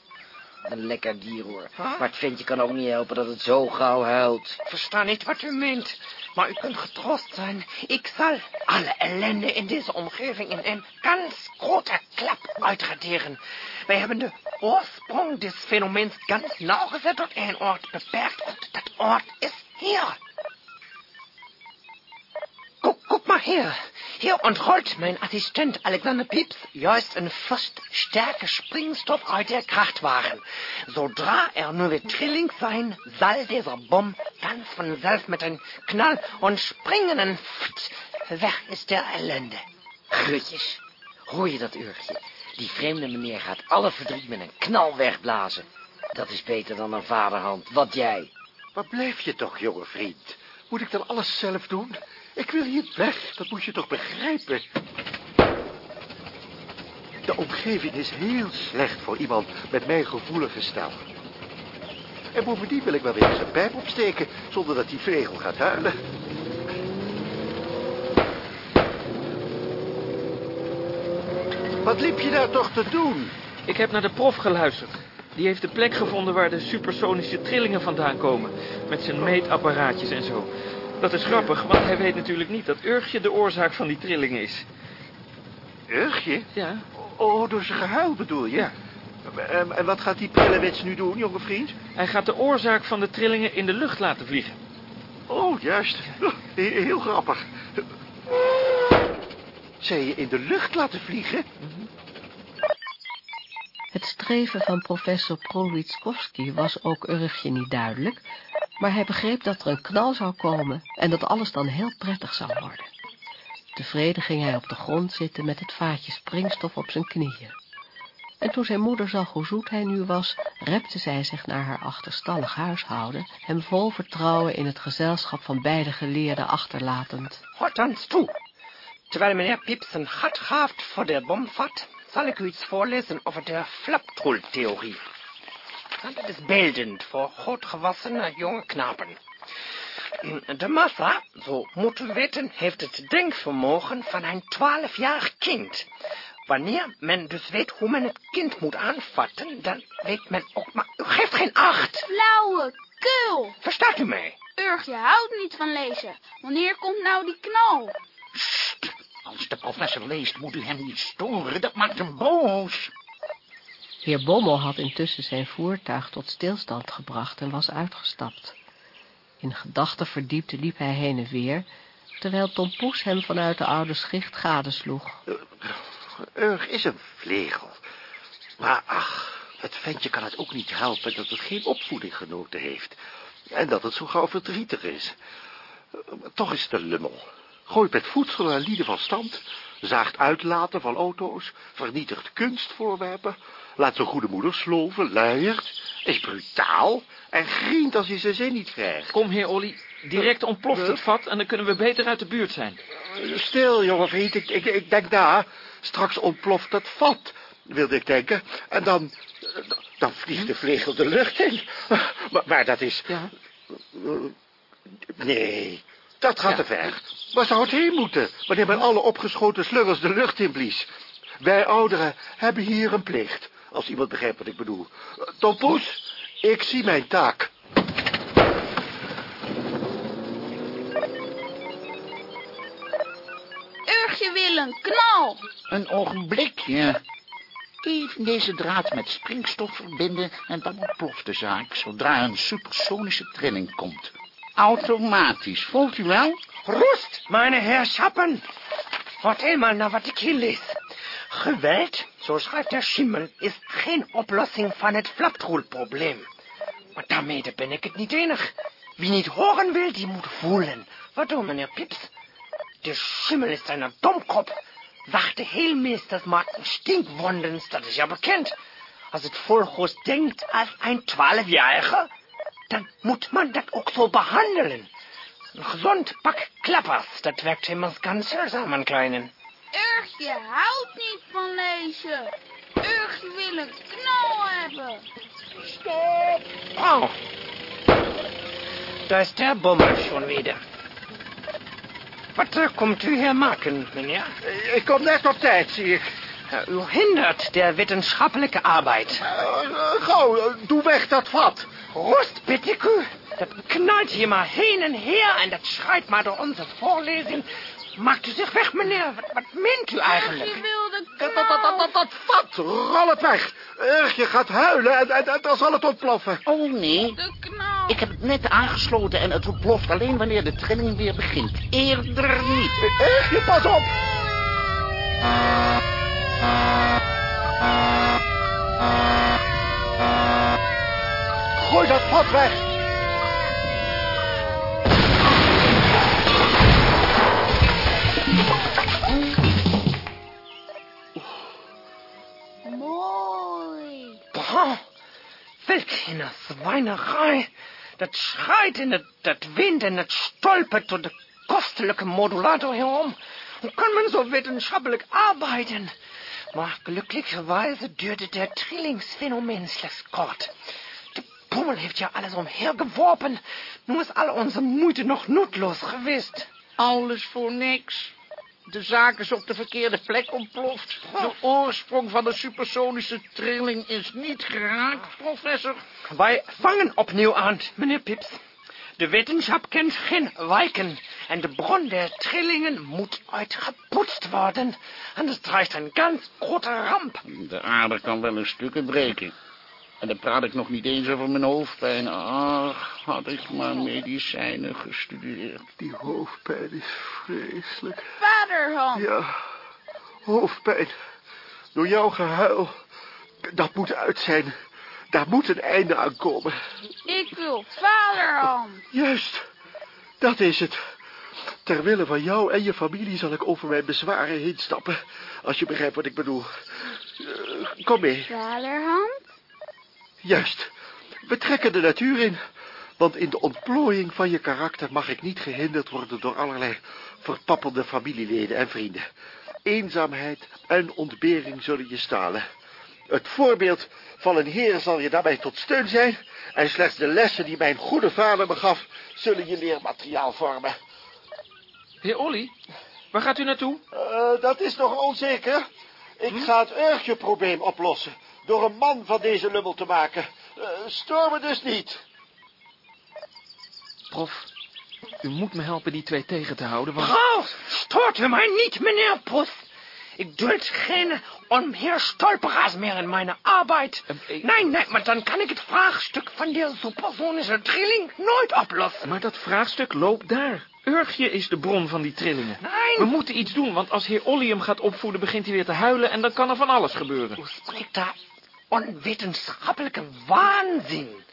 Een lekker dier, hoor. Huh? Maar het ventje kan ook niet helpen dat het zo gauw huilt. Ik versta niet wat u meent. Maar u kunt getroost zijn. Ik zal alle ellende in deze omgeving in een ganz grote klap uitraderen. Wij hebben de oorsprong des fenomens ganz nauwgezet tot één oord beperkt. En dat oord is hier. Hier, hier ontrolt mijn assistent Alexander Pieps juist een vast sterke springstof uit der Krachtwagen. Zodra er nur weer trilling zijn, zal deze bom ganz vanzelf met een knal und springen en pft, weg is der ellende. Grutjes, hoor je dat Urgje? Die vreemde meneer gaat alle verdriet met een knal wegblazen. Dat is beter dan een vaderhand. Wat jij? Waar blijf je toch, jonge vriend? Moet ik dan alles zelf doen? Ik wil hier weg, dat moet je toch begrijpen? De omgeving is heel slecht voor iemand met mijn gevoelige. En bovendien wil ik wel weer zijn pijp opsteken, zonder dat die vregel gaat huilen. Wat liep je daar toch te doen? Ik heb naar de prof geluisterd. Die heeft de plek gevonden waar de supersonische trillingen vandaan komen. Met zijn meetapparaatjes en zo. Dat is grappig, want hij weet natuurlijk niet dat Urgje de oorzaak van die trillingen is. Urgje? Ja. Oh, door zijn gehuil bedoel je? Ja. En, en wat gaat die prillewits nu doen, jonge vriend? Hij gaat de oorzaak van de trillingen in de lucht laten vliegen. Oh, juist. [LAUGHS] Heel, heel grappig. Zei je in de lucht laten vliegen? Het streven van professor Prowitskowski was ook Urgje niet duidelijk, maar hij begreep dat er een knal zou komen en dat alles dan heel prettig zou worden. Tevreden ging hij op de grond zitten met het vaatje springstof op zijn knieën. En toen zijn moeder zag hoe zoet hij nu was, repte zij zich naar haar achterstallig huishouden, hem vol vertrouwen in het gezelschap van beide geleerden achterlatend. Hort ans toe. Terwijl meneer Pieps een gat gaaft voor de bomvat, zal ik u iets voorlezen over de Dat is beeldend voor goedgewassene jonge knapen. De massa, zo moeten we weten, heeft het denkvermogen van een twaalfjarig kind. Wanneer men dus weet hoe men het kind moet aanvatten, dan weet men ook maar... U geeft geen acht! Flauwe kul! Verstaat u mij? Urg, je houdt niet van lezen. Wanneer komt nou die knal? Als de professor leest, moet u hem niet storen. Dat maakt hem boos. Heer Bommel had intussen zijn voertuig tot stilstand gebracht en was uitgestapt. In gedachten verdiept liep hij heen en weer, terwijl Tom Poes hem vanuit de oude schicht gadesloeg. Urg is een vlegel. Maar ach, het ventje kan het ook niet helpen dat het geen opvoeding genoten heeft. En dat het zo gauw verdrietig is. Toch is het een lummel. Gooit met voedsel naar lieden van stand, zaagt uitlaten van auto's, vernietigt kunstvoorwerpen, laat zijn goede moeder sloven, luiert, is brutaal en grient als hij zijn zin niet krijgt. Kom, heer Olly, direct ontploft het vat en dan kunnen we beter uit de buurt zijn. Stil, jonge vriend, ik, ik, ik denk na. Straks ontploft dat vat, wilde ik denken. En dan, dan vliegt de vlegel de lucht in. [LAUGHS] Maar, maar dat is... Ja. Nee, dat gaat Ja. te ver. Waar zou het heen moeten, wanneer men alle opgeschoten slungers de lucht in blies? Wij ouderen hebben hier een plicht, als iemand begrijpt wat ik bedoel. Tom Poes, ik zie mijn taak. Urgje wil een knal! Een ogenblikje. Even deze draad met springstof verbinden en dan ontploft de zaak zodra een supersonische trilling komt. Automatisch, voelt u wel? Rust, meine Herrschappen! Hört eenmaal naar wat ik hier lees. Geweld, zo schrijft der Schimmel, is geen oplossing van het flapdroelprobleem. Maar daarmee ben ik het niet enig. Wie niet horen wil, die moet voelen. Waardoor, meneer Pips? De Schimmel ist een domkop. Sagte Heelmeesters maakten stinkwondens, dat is ja bekend. Als het volgens denkt als een twaalfjarige, dan moet man dat ook zo behandelen. Een gezond pak klappers, dat werkt immers ganz an Kleinen. Urgje houdt niet van lezen. Urgje wil een knal hebben. Oh, da ist der Bummel schon wieder. Wat eh, komt u hier maken, meneer? Ik kom net op tijd, zie ik. Eh, u hindert der wetenschappelijke arbeid. Eh, eh, gauw, doe weg dat vat. Rust, bitte ik u. Dat knalt hier maar heen en her en dat schrijt maar door onze voorlezing. Maakt u zich weg, meneer. Wat, wat meent u eigenlijk? Urgje wil de Dat, dat, dat, dat, knal. dat, dat vat, rol het weg. Urg, je gaat huilen en, en, en dan zal het ontploffen. Oh nee, De knal. Ik heb het net aangesloten en het ontploft alleen wanneer de trilling weer begint. Eerder niet. Urgje, pas op! Gooi dat pad weg! Mooi. Boah, welk een zwijnerij. Dat schrijt en dat, dat wint en dat stolpert door de kostelijke modulator herum. Hoe kan men zo wetenschappelijk arbeiten? Maar glücklicherweise duurde der Trillingsphänomen slechts kort. De Pummel heeft ja alles omhergeworpen. Nu is al onze moeite nog nutloos geweest. Alles voor niks. De zaak is op de verkeerde plek ontploft. De oorsprong van de supersonische trilling is niet geraakt, professor. Wij vangen opnieuw aan, meneer Pips. De wetenschap kent geen wijken. En de bron der trillingen moet uitgepoetst worden. Anders dreigt een ganz grote ramp. De aarde kan wel een stukken breken. En dan praat ik nog niet eens over mijn hoofdpijn. Ach, had ik maar medicijnen gestudeerd. Die hoofdpijn is vreselijk. Vaderhand. Ja, hoofdpijn. Door jouw gehuil. Dat moet uit zijn. Daar moet een einde aan komen. Ik wil vaderhand. Juist, dat is het. Ter wille van jou en je familie zal ik over mijn bezwaren heen stappen. Als je begrijpt wat ik bedoel. Eh, kom mee. Vaderhand? Juist. We trekken de natuur in. Want in de ontplooiing van je karakter mag ik niet gehinderd worden door allerlei verpappelde familieleden en vrienden. Eenzaamheid en ontbering zullen je stalen. Het voorbeeld van een heer zal je daarbij tot steun zijn... en slechts de lessen die mijn goede vader me gaf... zullen je leermateriaal vormen. Heer Olly, waar gaat u naartoe? Uh, dat is nog onzeker. Ik ga het Urgje-probleem oplossen... door een man van deze lummel te maken. Uh, stoor me dus niet. Prof, u moet me helpen die twee tegen te houden, want... Vrouw, stoort u mij niet, meneer Pus. Ik duld geen omherstolperaars meer in mijn arbeid. ik- Nee, nee, maar dan kan ik het vraagstuk van de supersonische trilling nooit oplossen. Maar dat vraagstuk loopt daar. Urgje is de bron van die trillingen. Nee. We moeten iets doen, want als heer Olly hem gaat opvoeden... begint hij weer te huilen en dan kan er van alles gebeuren. U spreekt daar onwetenschappelijke waanzin.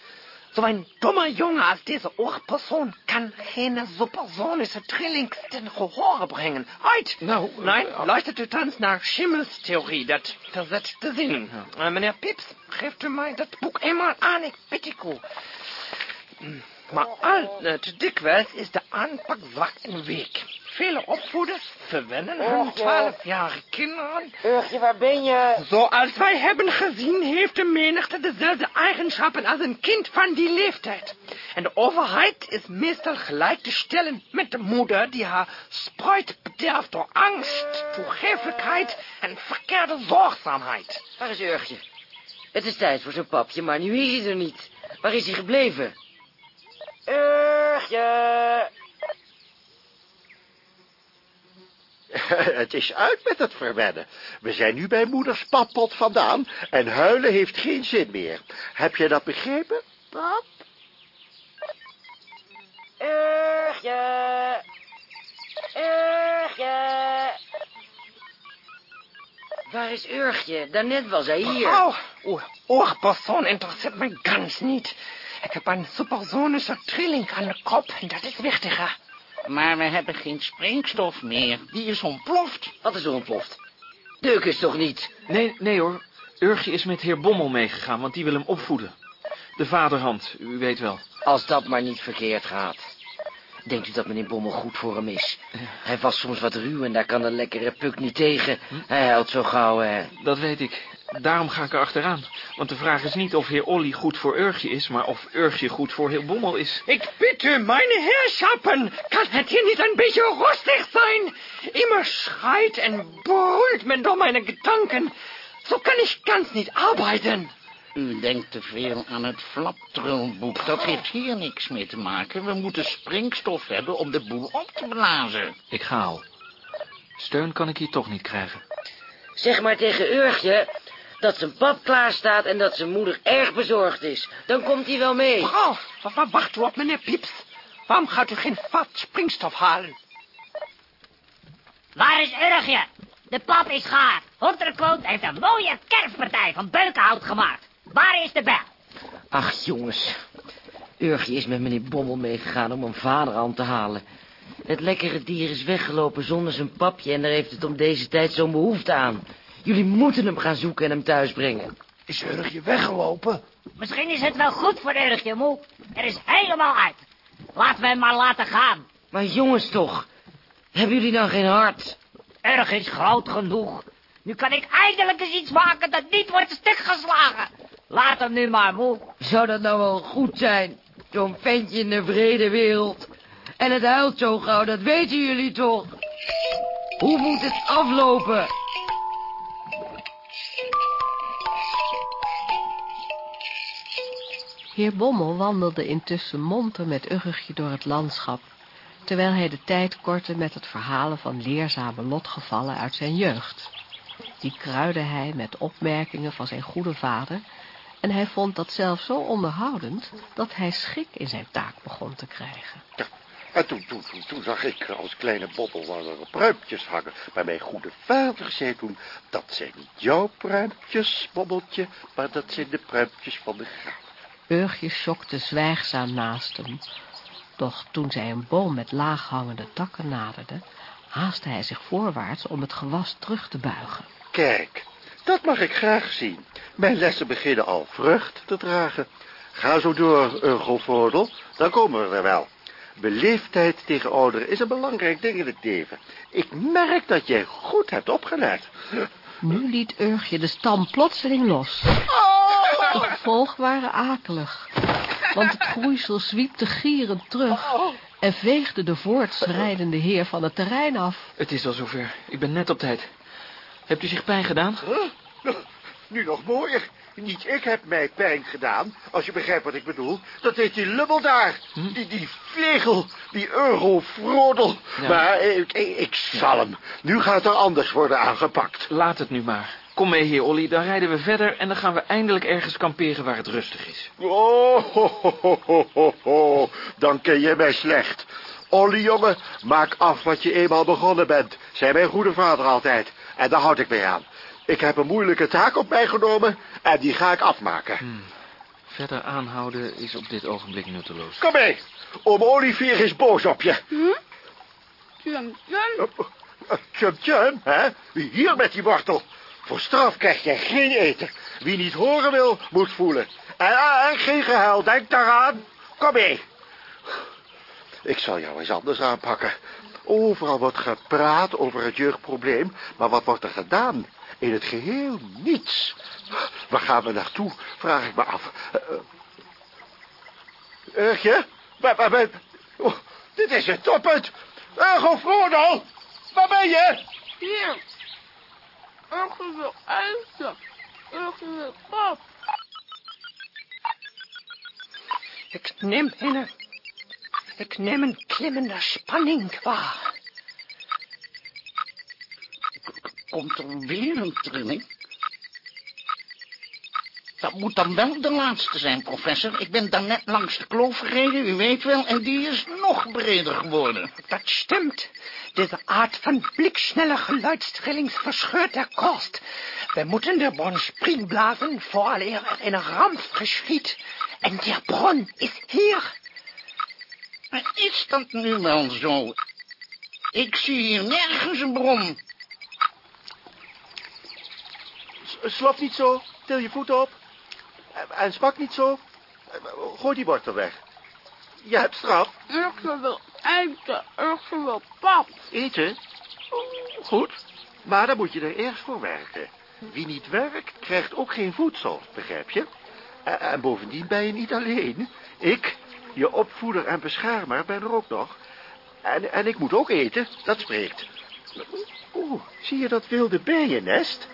Zo'n domme jongen als deze oorpersoon kan geen supersonische trilling ten gehore brengen. Uit! Nou, Nein, eh, luistert u thans naar Schimmels theorie, dat verzetste zin. Eh, meneer Pips, geeft u mij dat boek eenmaal aan, ik bid u. Hm, Maar al eh, te dikwijls is de aanpak zwak en week. Vele opvoeders verwennen hun twaalfjarige kinderen Urgje, waar ben je? Zoals wij hebben gezien, heeft de menigte dezelfde eigenschappen als een kind van die leeftijd. En de overheid is meestal gelijk te stellen met de moeder die haar spruit bederft door angst, toegeeflijkheid en verkeerde zorgzaamheid. Waar is Urgje? Het is tijd voor zijn papje, maar nu is hij er niet. Waar is hij gebleven? Urgje! [LAUGHS] Het is uit met het verwennen. We zijn nu bij moeders pappot vandaan en huilen heeft geen zin meer. Heb jij dat begrepen? Pap? Urgje! Urgje! Waar is Urgje? Daarnet was hij hier. Oh, uw oorpersoon interesseert mij ganz niet. Ik heb een supersonische trilling aan de kop en dat is wichtiger. Maar we hebben geen springstof meer. Die is ontploft. Wat is er ontploft? Deuk is toch niet? Nee, nee hoor. Urgje is met heer Bommel meegegaan, want die wil hem opvoeden. De vaderhand, u weet wel. Als dat maar niet verkeerd gaat. Denkt u dat meneer Bommel goed voor hem is? Hij was soms wat ruw en daar kan een lekkere puk niet tegen. Hij huilt zo gauw, hè. Dat weet ik. Daarom ga ik er achteraan. Want de vraag is niet of heer Olly goed voor Urgje is, maar of Urgje goed voor heer Bommel is. Ik bid u, meine heerschappen, kan het hier niet een beetje rustig zijn? Immer schreit en brüllt men door mijn gedanken. Zo kan ik ganz niet arbeiten. U denkt te veel aan het flaptrulboek. Dat heeft hier niks mee te maken. We moeten springstof hebben om de boel op te blazen. Ik ga al. Steun kan ik hier toch niet krijgen. Zeg maar tegen Urgje dat zijn pap klaar staat en dat zijn moeder erg bezorgd is. Dan komt hij wel mee. Wa- wacht u op, meneer Pieps. Waarom gaat u geen vat springstof halen? Waar is Urgje? De pap is gaar. Honterkloot heeft een mooie kerfpartij van beukenhout gemaakt. Waar is de bel? Ach, jongens. Urgje is met meneer Bommel meegegaan om een vader aan te halen. Het lekkere dier is weggelopen zonder zijn papje... en daar heeft het om deze tijd zo'n behoefte aan. Jullie moeten hem gaan zoeken en hem thuisbrengen. Is Urgje weggelopen? Misschien is het wel goed voor Urgje, moe. Er is helemaal uit. Laten we hem maar laten gaan. Maar jongens toch, hebben jullie dan geen hart? Urg is groot genoeg. Nu kan ik eindelijk eens iets maken dat niet wordt stukgeslagen. Laat hem nu maar, moe. Zou dat nou wel goed zijn? Zo'n ventje in de vrede wereld. En het huilt zo gauw, dat weten jullie toch? Hoe moet het aflopen? Heer Bommel wandelde intussen monter met Urgje door het landschap, terwijl hij de tijd kortte met het verhalen van leerzame lotgevallen uit zijn jeugd. Die kruidde hij met opmerkingen van zijn goede vader, en hij vond dat zelf zo onderhoudend, dat hij schik in zijn taak begon te krijgen. En toen, toen, toen, zag ik als kleine bobbel wel pruimpjes hangen. Maar mijn goede vader zei toen, dat zijn niet jouw pruimpjes, bobbeltje, maar dat zijn de pruimpjes van de graaf. Urgje sjokte zwijgzaam naast hem. Doch toen zij een boom met laaghangende takken naderde, haastte hij zich voorwaarts om het gewas terug te buigen. Kijk, dat mag ik graag zien. Mijn lessen beginnen al vrucht te dragen. Ga zo door, Urgelvoordel, dan komen we er wel. Beleefdheid tegen ouderen is een belangrijk ding in het leven. Ik merk dat jij goed hebt opgelet. Nu liet Urgje de stam plotseling los. De gevolgen waren akelig, want het groeisel zwiepte gierend terug en veegde de voortschrijdende heer van het terrein af. Het is al zover. Ik ben net op tijd. Hebt u zich pijn gedaan? Nu nog mooier. Niet ik heb mij pijn gedaan, als je begrijpt wat ik bedoel. Dat deed die lubbel daar. Die, die vlegel, die eurofrodel. Ja. Maar ik, ik, ik zal hem. Nu gaat er anders worden aangepakt. Laat het nu maar. Kom mee, heer Olly, dan rijden we verder en dan gaan we eindelijk ergens kamperen waar het rustig is. Oh, ho, ho, ho, ho, dan ken je mij slecht. Olly, jongen, maak af wat je eenmaal begonnen bent. Zei mijn goede vader altijd. En daar houd ik mee aan. Ik heb een moeilijke taak op mij genomen en die ga ik afmaken. Hmm. Verder aanhouden is op dit ogenblik nutteloos. Kom mee. Oom Olivier is boos op je. Tjum, tjum. Tjum tjum, hè? Hier met die wortel. Voor straf krijg jij geen eten. Wie niet horen wil, moet voelen. En, en geen gehuil, denk daaraan. Kom mee. Ik zal jou eens anders aanpakken. Overal wordt gepraat over het jeugdprobleem, maar wat wordt er gedaan? In het geheel niets. Waar gaan we naartoe, vraag ik me af. Uh, Urgje? Waar, waar ben... Oh, dit is het toppunt. Urgo Frodo, waar ben je? Hier. Urge wil eten. Urge wil pap. Ik neem een... Ik neem een klimmende spanning waar. Komt er weer een trilling? Dat moet dan wel de laatste zijn, professor. Ik ben daarnet langs de kloof gereden, u weet wel, en die is nog breder geworden. Dat stimmt. Deze Art van bliksnelle geluidstrilling verscheurt der Kost. We moeten de Bron springblazen vooraleer er een ramp geschieht. En der Bron is hier. Maar is dat nu wel zo? Ik zie hier nergens een bron. Slap niet zo, til je voeten op. En- spak niet zo. Gooi die wortel weg. Je hebt straf. Urge wil eten. Urge wil pap. Eten? Goed. Maar dan moet je er eerst voor werken. Wie niet werkt, krijgt ook geen voedsel, begrijp je? En, en bovendien ben je niet alleen. Ik, je opvoeder en beschermer, ben er ook nog. En, en ik moet ook eten, dat spreekt. Oeh, zie je dat wilde bijennest?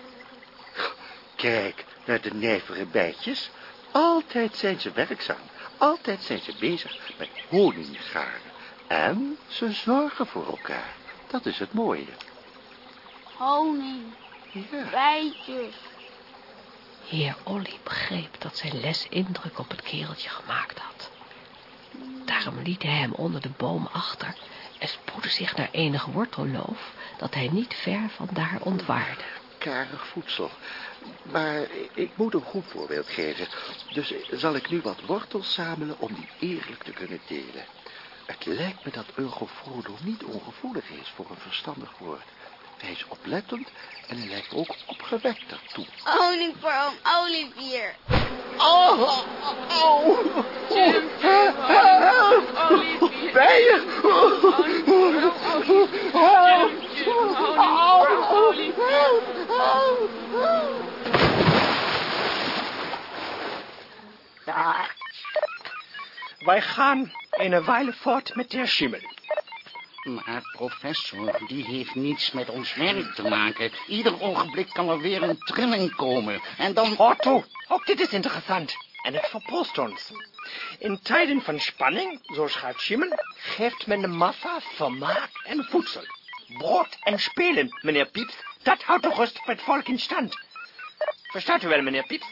Kijk naar de nijvere bijtjes. Altijd zijn ze werkzaam. Altijd zijn ze bezig met honing garen. En ze zorgen voor elkaar. Dat is het mooie. Honing. Ja. Bijtjes. Heer Olly begreep dat zijn les indruk op het kereltje gemaakt had. Daarom liet hij hem onder de boom achter en spoedde zich naar enig wortelloof dat hij niet ver van daar ontwaarde. Karig voedsel. Maar ik moet een goed voorbeeld geven. Dus zal ik nu wat wortels zamelen om die eerlijk te kunnen delen. Het lijkt me dat Urgo Frodo niet ongevoelig is voor een verstandig woord. Hij is oplettend en hij lijkt ook opgewekt daartoe. Olie voor oom Olivier. Oh, oh, Olivier. Bijen! Wij gaan een weile fort met de schimmel. Maar professor, die heeft niets met ons werk te maken. Ieder ogenblik kan er weer een trilling komen. En dan... Otto, ook dit is interessant. En het verpost ons. In tijden van spanning, zo schrijft Schimmel, geeft men de massa vermaak en voedsel. Brood en spelen, meneer Pieps, dat houdt de rust het volk in stand. Verstaat u wel, meneer Pieps?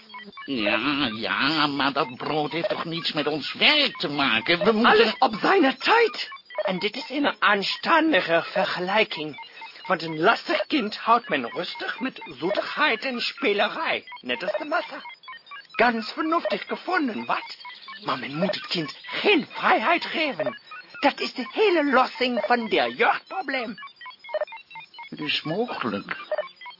Ja, ja, maar dat brood heeft toch niets met ons werk te maken? We moeten... Alles op zijn tijd. En dit is een aanstandige vergelijking. Want een lastig kind houdt men rustig met zoetigheid en spelerij. Net als de massa. Ganz vernuftig gevonden, wat? Maar men moet het kind geen vrijheid geven. Dat is de hele lossing van der jeugdprobleem. Het is mogelijk.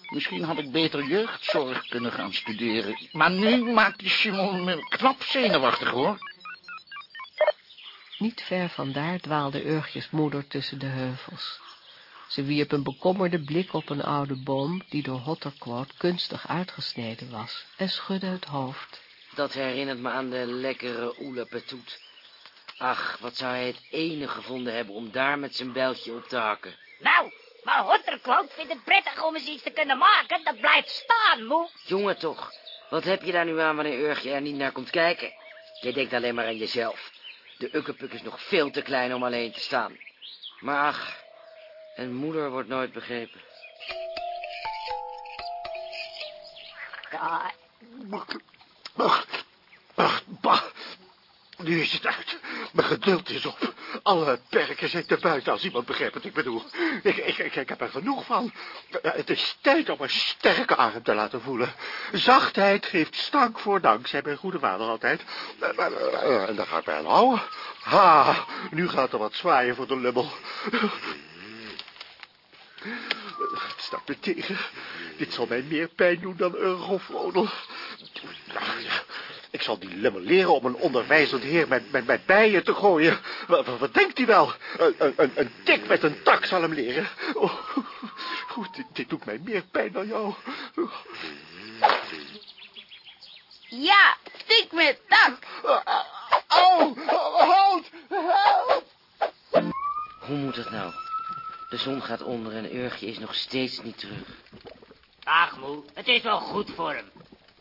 Misschien had ik beter jeugdzorg kunnen gaan studeren. Maar nu maakt die Simon me knap zenuwachtig, hoor. Niet ver vandaar dwaalde Urgjes moeder tussen de heuvels. Ze wierp een bekommerde blik op een oude boom die door Hotterquote kunstig uitgesneden was en schudde het hoofd. Dat herinnert me aan de lekkere oelepetoet. Ach, wat zou hij het enige gevonden hebben om daar met zijn bijltje op te hakken. Nou, maar Hotterkloot vindt het prettig om eens iets te kunnen maken. Dat blijft staan, moe. Jongen toch, wat heb je daar nu aan wanneer Urgje er niet naar komt kijken? Jij denkt alleen maar aan jezelf. De ukkepuk is nog veel te klein om alleen te staan. Maar ach, een moeder wordt nooit begrepen. Daar. Ach, ach, bah. Nu is het uit. Mijn geduld is op. Alle perken zijn te buiten als iemand begrijpt wat ik bedoel. Ik, ik, ik, heb er genoeg van. Het is tijd om een sterke arm te laten voelen. Zachtheid geeft stank voor dank, zei mijn goede vader altijd. En daar ga ik bij aan houden. Ha, nu gaat er wat zwaaien voor de lummel. Het staat me tegen. Dit zal mij meer pijn doen dan Urgofrodel. Ach, ja. Ik zal die lummel leren om een onderwijzend heer met, met, met bijen te gooien. Wat, wat, wat denkt hij wel? Een, een, een tik met een tak zal hem leren. Oh, goed, dit, dit doet mij meer pijn dan jou. Ja, tik met tak. Au, halt, help! Hoe moet het nou? De zon gaat onder en Urgje is nog steeds niet terug. Ach, moe, het is wel goed voor hem.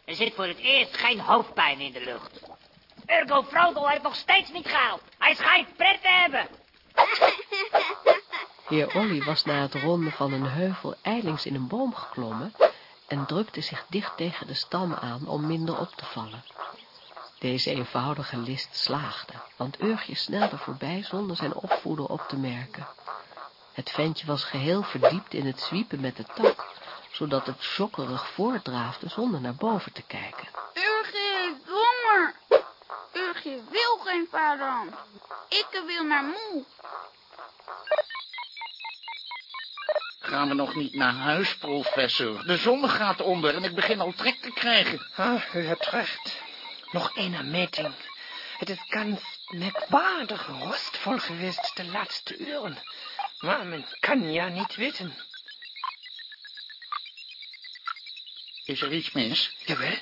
Er zit voor het eerst geen hoofdpijn in de lucht. Ergo Frodo heeft nog steeds niet gehaald. Hij schijnt pret te hebben. [LAUGHS] Heer Olly was na het ronden van een heuvel ijlings in een boom geklommen en drukte zich dicht tegen de stam aan om minder op te vallen. Deze eenvoudige list slaagde, want Urgje snelde voorbij zonder zijn opvoeder op te merken. Het ventje was geheel verdiept in het zwiepen met de tak, zodat het sjokkerig voortdraafde zonder naar boven te kijken. Urgie heeft honger. Urgie wil geen vaderland. Ik wil naar moe. Gaan we nog niet naar huis, professor? De zon gaat onder en ik begin al trek te krijgen. Ah, u hebt recht. Nog een meting. Het is ganz merkwaardig rustvol geweest de laatste uren. Maar men kan ja niet weten. Is er iets mis? Jawel.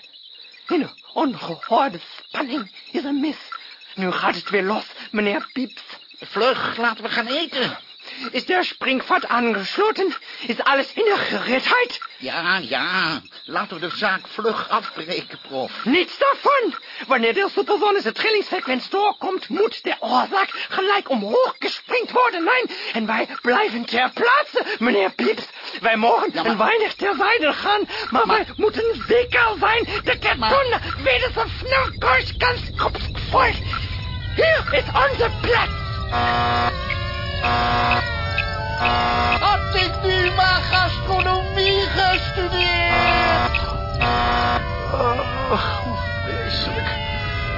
Een ongehoorde spanning is er mis. Nu gaat het weer los, meneer Pieps. Vlug, laten we gaan eten. Ist der Springpfad angesloten? Ist alles in der Gereedheid? Ja, ja. Laten we de zaak vlug afbreken, prof. Niets daarvan. Wanneer de supersonische trillingsfrequentie doorkomt, moet de oorzaak gelijk omhoog gespringd worden. Nee, en wij blijven ter plaatse, meneer Pieps. Wij mogen een weinig terzijde gaan, maar, wij moeten zeker zijn. De kartonnen weder zo snel kan. Hier is onze plaats. Had ik nu maar gastronomie gestudeerd! Ach, hoe vreselijk.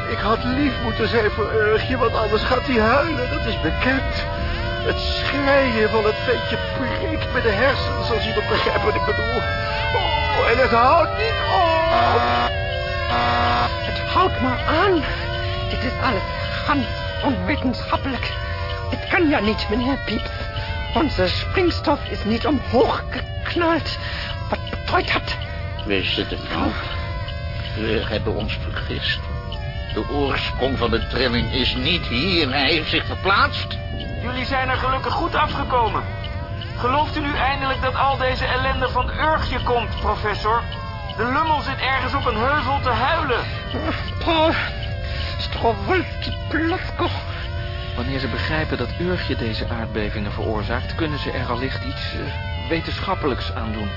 Ik had lief moeten zijn voor Urgje, want anders gaat hij huilen, dat is bekend. Het schreien van het ventje prikt met de hersens, als iemand begrijpt wat ik bedoel. Oh, en het houdt niet op. Het houdt maar aan. Dit is alles ganz onwetenschappelijk. Het kan ja niet, meneer Pieps. Onze springstof is niet omhoog geknald. Wat betreft had. We zitten nou. We hebben ons vergist. De oorsprong van de trilling is niet hier. Hij heeft zich verplaatst. Jullie zijn er gelukkig goed afgekomen. Gelooft u nu eindelijk dat al deze ellende van Urgje komt, professor? De lummel zit ergens op een heuvel te huilen. Paul, Strowolski Plotko. Wanneer ze begrijpen dat Urgje deze aardbevingen veroorzaakt... kunnen ze er allicht iets uh, wetenschappelijks aan doen.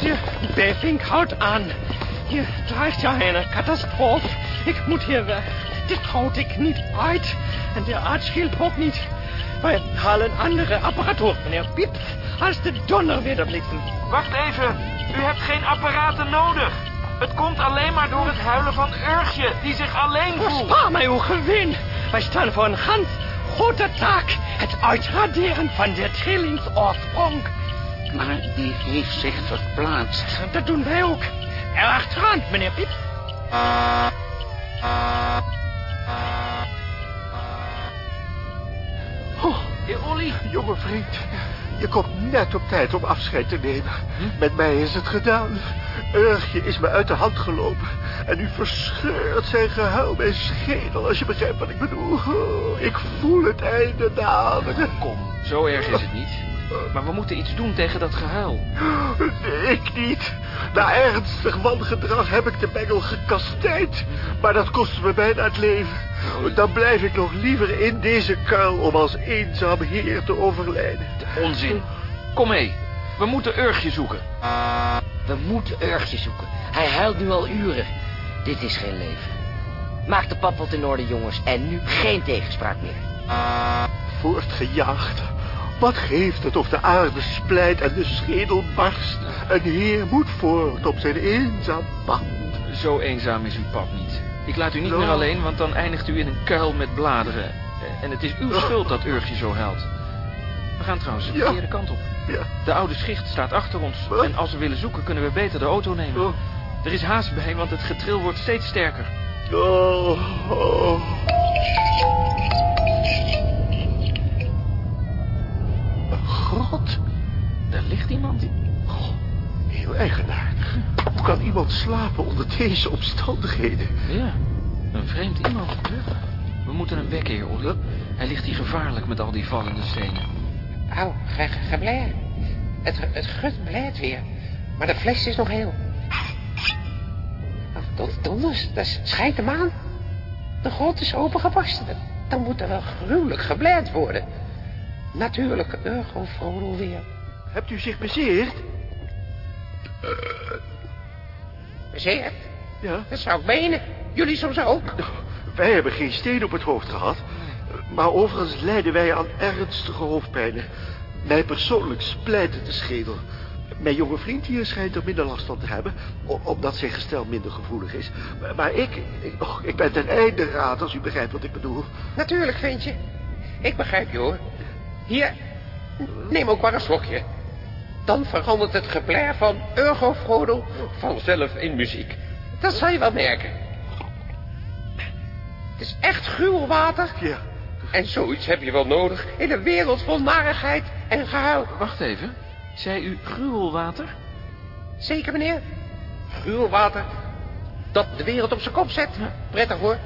De beving houdt aan. Hier dreigt ja een catastrofe. Ik moet hier weg. Dit houd ik niet uit. En de aardschilp ook niet. Wij halen andere apparatuur, meneer Pieps, als de donder weer bliksem. Wacht even. U hebt geen apparaten nodig. Het komt alleen maar door het huilen van Urgje, die zich alleen voelt. Spaar mij uw gewin. Wij staan voor een gans grote taak. Het uitraderen van de trillingsoorsprong. Maar die heeft zich verplaatst. Dat doen wij ook. Erachteraan, meneer Pieps. Oh, Heer Olly. jonge vriend. Je komt net op tijd om afscheid te nemen. Met mij is het gedaan. Urgje is me uit de hand gelopen. En nu verscheurt zijn gehuil mijn schedel, als je begrijpt wat ik bedoel. Oh, ik voel het einde naderen. Kom, zo erg is het niet. Maar we moeten iets doen tegen dat gehuil. Nee, ik niet. Na ernstig wangedrag heb ik de bengel gekastijd. Maar dat kostte me bijna het leven. Dan blijf ik nog liever in deze kuil om als eenzaam heer te overlijden. Onzin. Kom mee. We moeten Urgje zoeken. We moeten Urgje zoeken. Hij huilt nu al uren. Dit is geen leven. Maak de pappot in orde, jongens. En nu geen tegenspraak meer. Voortgejaagd. Wat geeft het of de aarde splijt en de schedel barst? Een heer moet voort op zijn eenzaam pad. Zo eenzaam is uw pad niet. Ik laat u niet meer alleen, want dan eindigt u in een kuil met bladeren. En het is uw schuld dat Urgje zo huilt. We gaan trouwens de Ja. verkeerde kant op. Ja. De oude schicht staat achter ons. Wat? En als we willen zoeken, kunnen we beter de auto nemen. Oh. Er is haast bij, want het getril wordt steeds sterker. Oh, oh. Grot? Daar ligt iemand. Heel eigenaardig. Hoe kan iemand slapen onder deze omstandigheden? Ja, een vreemd iemand. We moeten hem wekken, heer Olly. Hij ligt hier gevaarlijk met al die vallende stenen. Au, geblij. Het, het gut blijft weer. Maar de fles is nog heel. Tot donders, dat schijnt de maan. De grot is opengebarsten. Dan moet er wel gruwelijk gebleid worden. Natuurlijk, Urgo Frodo weer. Hebt u zich bezeerd? Bezeerd? Ja. Dat zou ik menen. Jullie soms ook. [LAUGHS] Wij hebben geen steen op het hoofd gehad. Maar overigens lijden wij aan ernstige hoofdpijnen. Mij persoonlijk splijt de schedel. Mijn jonge vriend hier schijnt er minder last van te hebben... omdat zijn gestel minder gevoelig is. Maar, ik, ik, och, ik ben ten einde raad, als u begrijpt wat ik bedoel. Natuurlijk, ventje. Ik begrijp je hoor. Hier, neem ook maar een slokje. Dan verandert het geblair van Urgo Frodo vanzelf in muziek. Dat zal je wel merken. Het is echt gruwelwater. Ja. En zoiets heb je wel nodig in een wereld vol narigheid en gehuil. Wacht even. Zei u gruwelwater? Zeker, meneer. Gruwelwater dat de wereld op zijn kop zet. Prettig hoor.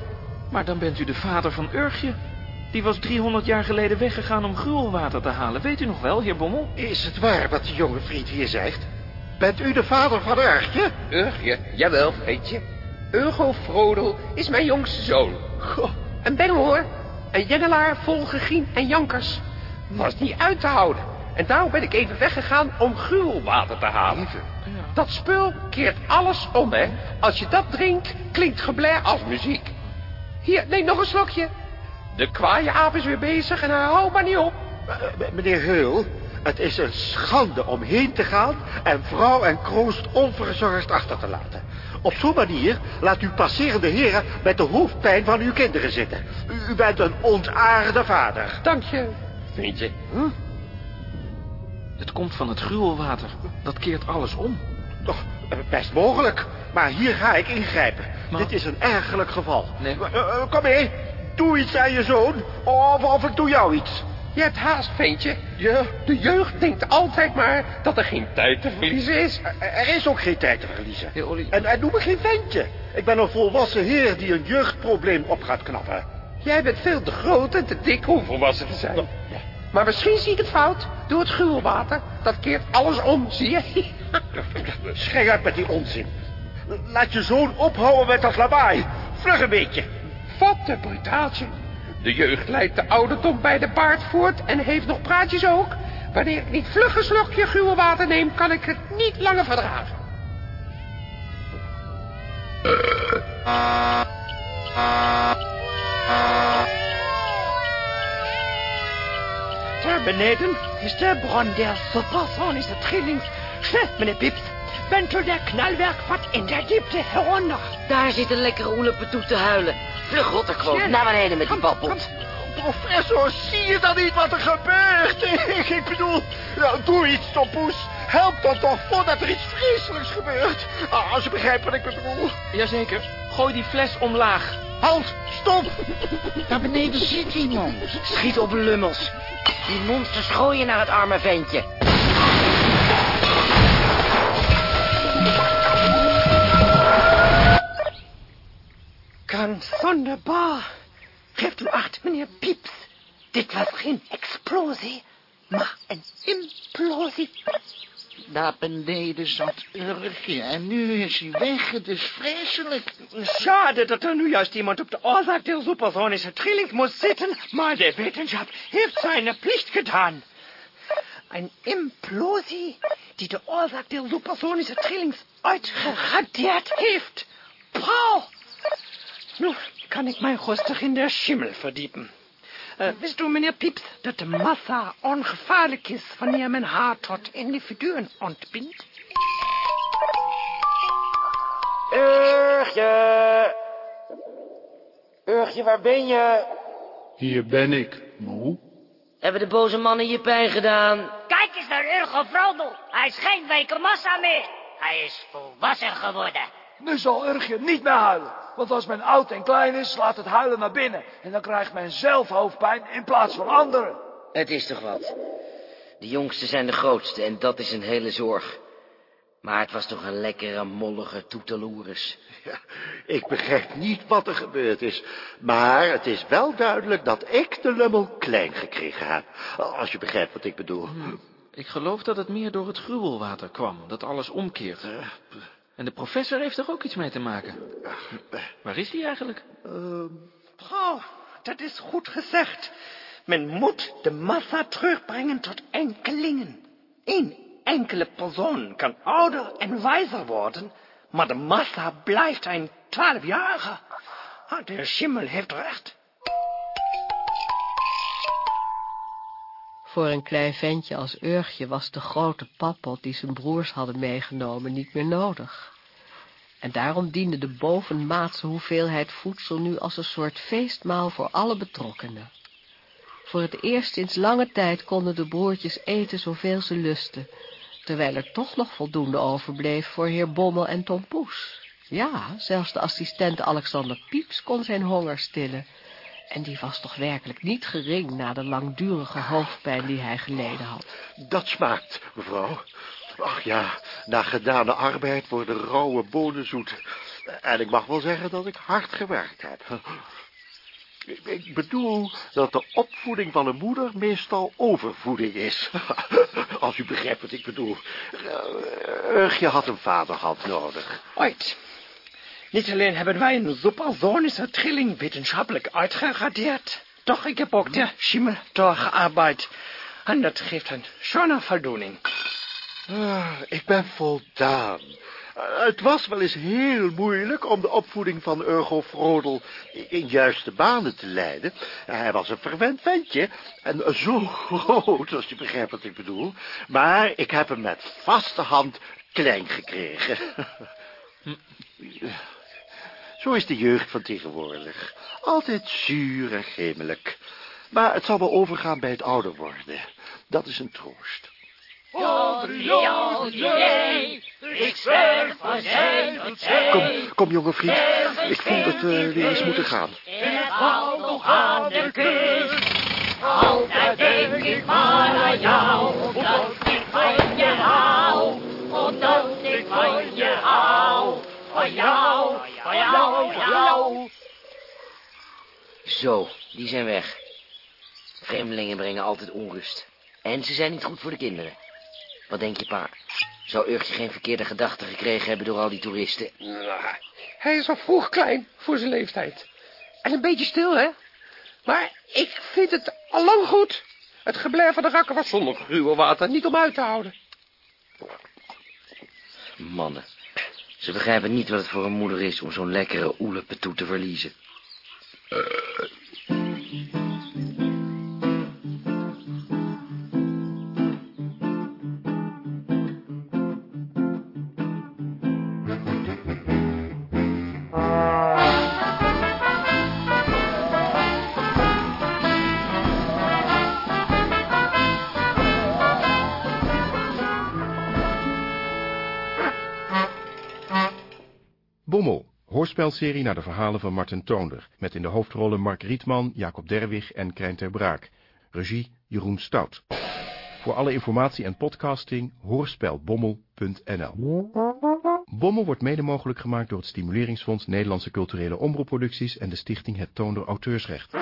Maar dan bent u de vader van Urgje. Die was 300 jaar geleden weggegaan om gruwelwater te halen. Weet u nog wel, heer Bommel? Is het waar wat die jonge vriend hier zegt? Bent u de vader van Urgje? Urgje, jawel, vriendje. Urgo Frodo is mijn jongste zoon. Goh, een bengel hoor. Een jengelaar vol gegien en jankers. Was niet uit te houden. En daarom ben ik even weggegaan om gruwelwater te halen. Dat spul keert alles om, hè. Als je dat drinkt, klinkt gebler als muziek. Hier, neem nog een slokje. De kwaaie aap is weer bezig en hij houdt maar niet op. Eh, Meneer Heul, het is een schande om heen te gaan en vrouw en kroost onverzorgd achter te laten. Op zo'n manier laat u passerende heren met de hoofdpijn van uw kinderen zitten. U, u bent een ontaarde vader. Dank je, vriendje. Het komt van het gruwelwater. Dat keert alles om. Toch, eh, best mogelijk. Maar hier ga ik ingrijpen. Dit is een ergerlijk geval. Nee. Eh, eh, kom mee. Doe iets aan je zoon. Of, of ik doe jou iets. Je hebt haast, ventje. Ja. De jeugd denkt altijd maar dat er geen tijd te verliezen is. Er, er is ook geen tijd te verliezen. En, en noem me geen ventje. Ik ben een volwassen heer die een jeugdprobleem op gaat knappen. Jij bent veel te groot en te dik om volwassen te zijn. Maar misschien zie ik het fout. Door het gruwelwater. Dat keert alles om, zie je? Schei uit met die onzin. Laat je zoon ophouden met dat lawaai. Vlug een beetje. Wat een brutaaltje. De jeugd leidt de ouderdom bij de baard voort en heeft nog praatjes ook. Wanneer ik niet vlug een slokje gruwelwater neem, kan ik het niet langer verdragen. Daar beneden is de bron der supersonische trillings. Schnell, meneer Pips. Bent u der knalwerkvat in der diepte heronder. Daar zit een lekkere oelepe toe te huilen. Vlug rotterkwoot, naar beneden met die babbelt. Professor, zie je dan niet wat er gebeurt? [LAUGHS] Ik bedoel, nou, doe iets, Tompoes. Help dan toch voordat er iets vreselijks gebeurt. Ah, Als je begrijpt wat ik bedoel. Jazeker. Gooi die fles omlaag. Halt, stop. Daar beneden zit iemand. Schiet op lummels. Die monsters gooien naar het arme ventje. Ganz sonderbaar. Geeft u acht, meneer Pieps. Dit was geen explosie, maar een implosie. Daar beneden zat Urgje en nu is hij weg. Het is vreselijk. Schade dat er nu juist iemand op de oorzaak der supersonische trilling muss zitten, maar de wetenschap heeft zijn plicht gedaan. Een implosie die de oorzaak der supersonische trillings uitgeradeerd heeft. Pauw! Nu kan ik mij rustig in de schimmel verdiepen. Uh, wist u, meneer Pieps, dat de massa ongevaarlijk is wanneer men haar tot individuen ontbindt? Urgje. Urgje, waar ben je? Hier ben ik, moe. Hebben de boze mannen je pijn gedaan? Kijk eens naar Urgo Frodo. Hij is geen weken massa meer. Hij is volwassen geworden. Nu zal Urgje niet meer huilen. Want als men oud en klein is, slaat het huilen naar binnen. En dan krijgt men zelf hoofdpijn in plaats van anderen. Het is toch wat. De jongsten zijn de grootste en dat is een hele zorg. Maar het was toch een lekkere, mollige toeteloeris. Ja, ik begrijp niet wat er gebeurd is. Maar het is wel duidelijk dat ik de lummel klein gekregen heb. Als je begrijpt wat ik bedoel. Ik geloof dat het meer door het gruwelwater kwam, dat alles omkeert. En de professor heeft er ook iets mee te maken. Waar is hij eigenlijk? Oh, dat is goed gezegd. Men moet de massa terugbrengen tot enkelingen. Eén enkele persoon kan ouder en wijzer worden, maar de massa blijft een twaalfjarige. Ah, de schimmel heeft recht. Voor een klein ventje als Urgje was de grote pappot die zijn broers hadden meegenomen niet meer nodig. En daarom diende de bovenmaatse hoeveelheid voedsel nu als een soort feestmaal voor alle betrokkenen. Voor het eerst sinds lange tijd konden de broertjes eten zoveel ze lusten, terwijl er toch nog voldoende overbleef voor heer Bommel en Tom Poes. Ja, zelfs de assistent Alexander Pieps kon zijn honger stillen, en die was toch werkelijk niet gering na de langdurige hoofdpijn die hij geleden had. Dat smaakt, mevrouw. Ach ja, na gedane arbeid worden rauwe bonen zoet. En ik mag wel zeggen dat ik hard gewerkt heb. Ik bedoel dat de opvoeding van een moeder meestal overvoeding is. [LAUGHS] Als u begrijpt wat ik bedoel. Urgje had een vaderhand nodig. Ooit. Niet alleen hebben wij een supersonische trilling wetenschappelijk uitgeradeerd, toch ik heb ook de schimmel doorgearbeid. En dat geeft een schöne voldoening. Ah, ik ben voldaan. Uh, het was wel eens heel moeilijk om de opvoeding van Urgo Frodel in juiste banen te leiden. Hij was een verwend ventje en zo groot, als je begrijpt wat ik bedoel. Maar ik heb hem met vaste hand klein gekregen. Zo is de jeugd van tegenwoordig. Altijd zuur en gemelijk. Maar het zal wel overgaan bij het ouder worden. Dat is een troost. Ik zwerf van zee. Kom, kom jonge vriend. Ik voel dat we weer eens moeten gaan. En het houdt nog aan de kust. Altijd denk ik maar aan jou. Omdat ik van je hou. Omdat ik van je hou. Van jou, van jou, van jou. Zo, die zijn weg. Vreemdelingen brengen altijd onrust. En ze zijn niet goed voor de kinderen. Wat denk je, pa? Zou Urgje geen verkeerde gedachten gekregen hebben door al die toeristen? Hij is al vroeg klein voor zijn leeftijd. En een beetje stil, hè? Maar ik vind het al lang goed. Het geblijf van de rakken was zonder gruwelwater niet om uit te houden. Mannen, ze begrijpen niet wat het voor een moeder is om zo'n lekkere oelepetoe te verliezen. Bommel, hoorspelserie naar de verhalen van Martin Toonder, met in de hoofdrollen Mark Rietman, Jacob Derwig en Krijn ter Braak. Regie Jeroen Stout. Voor alle informatie en podcasting hoorspelbommel.nl Bommel wordt mede mogelijk gemaakt door het Stimuleringsfonds Nederlandse Culturele Omroepproducties en de stichting Het Toonder Auteursrecht.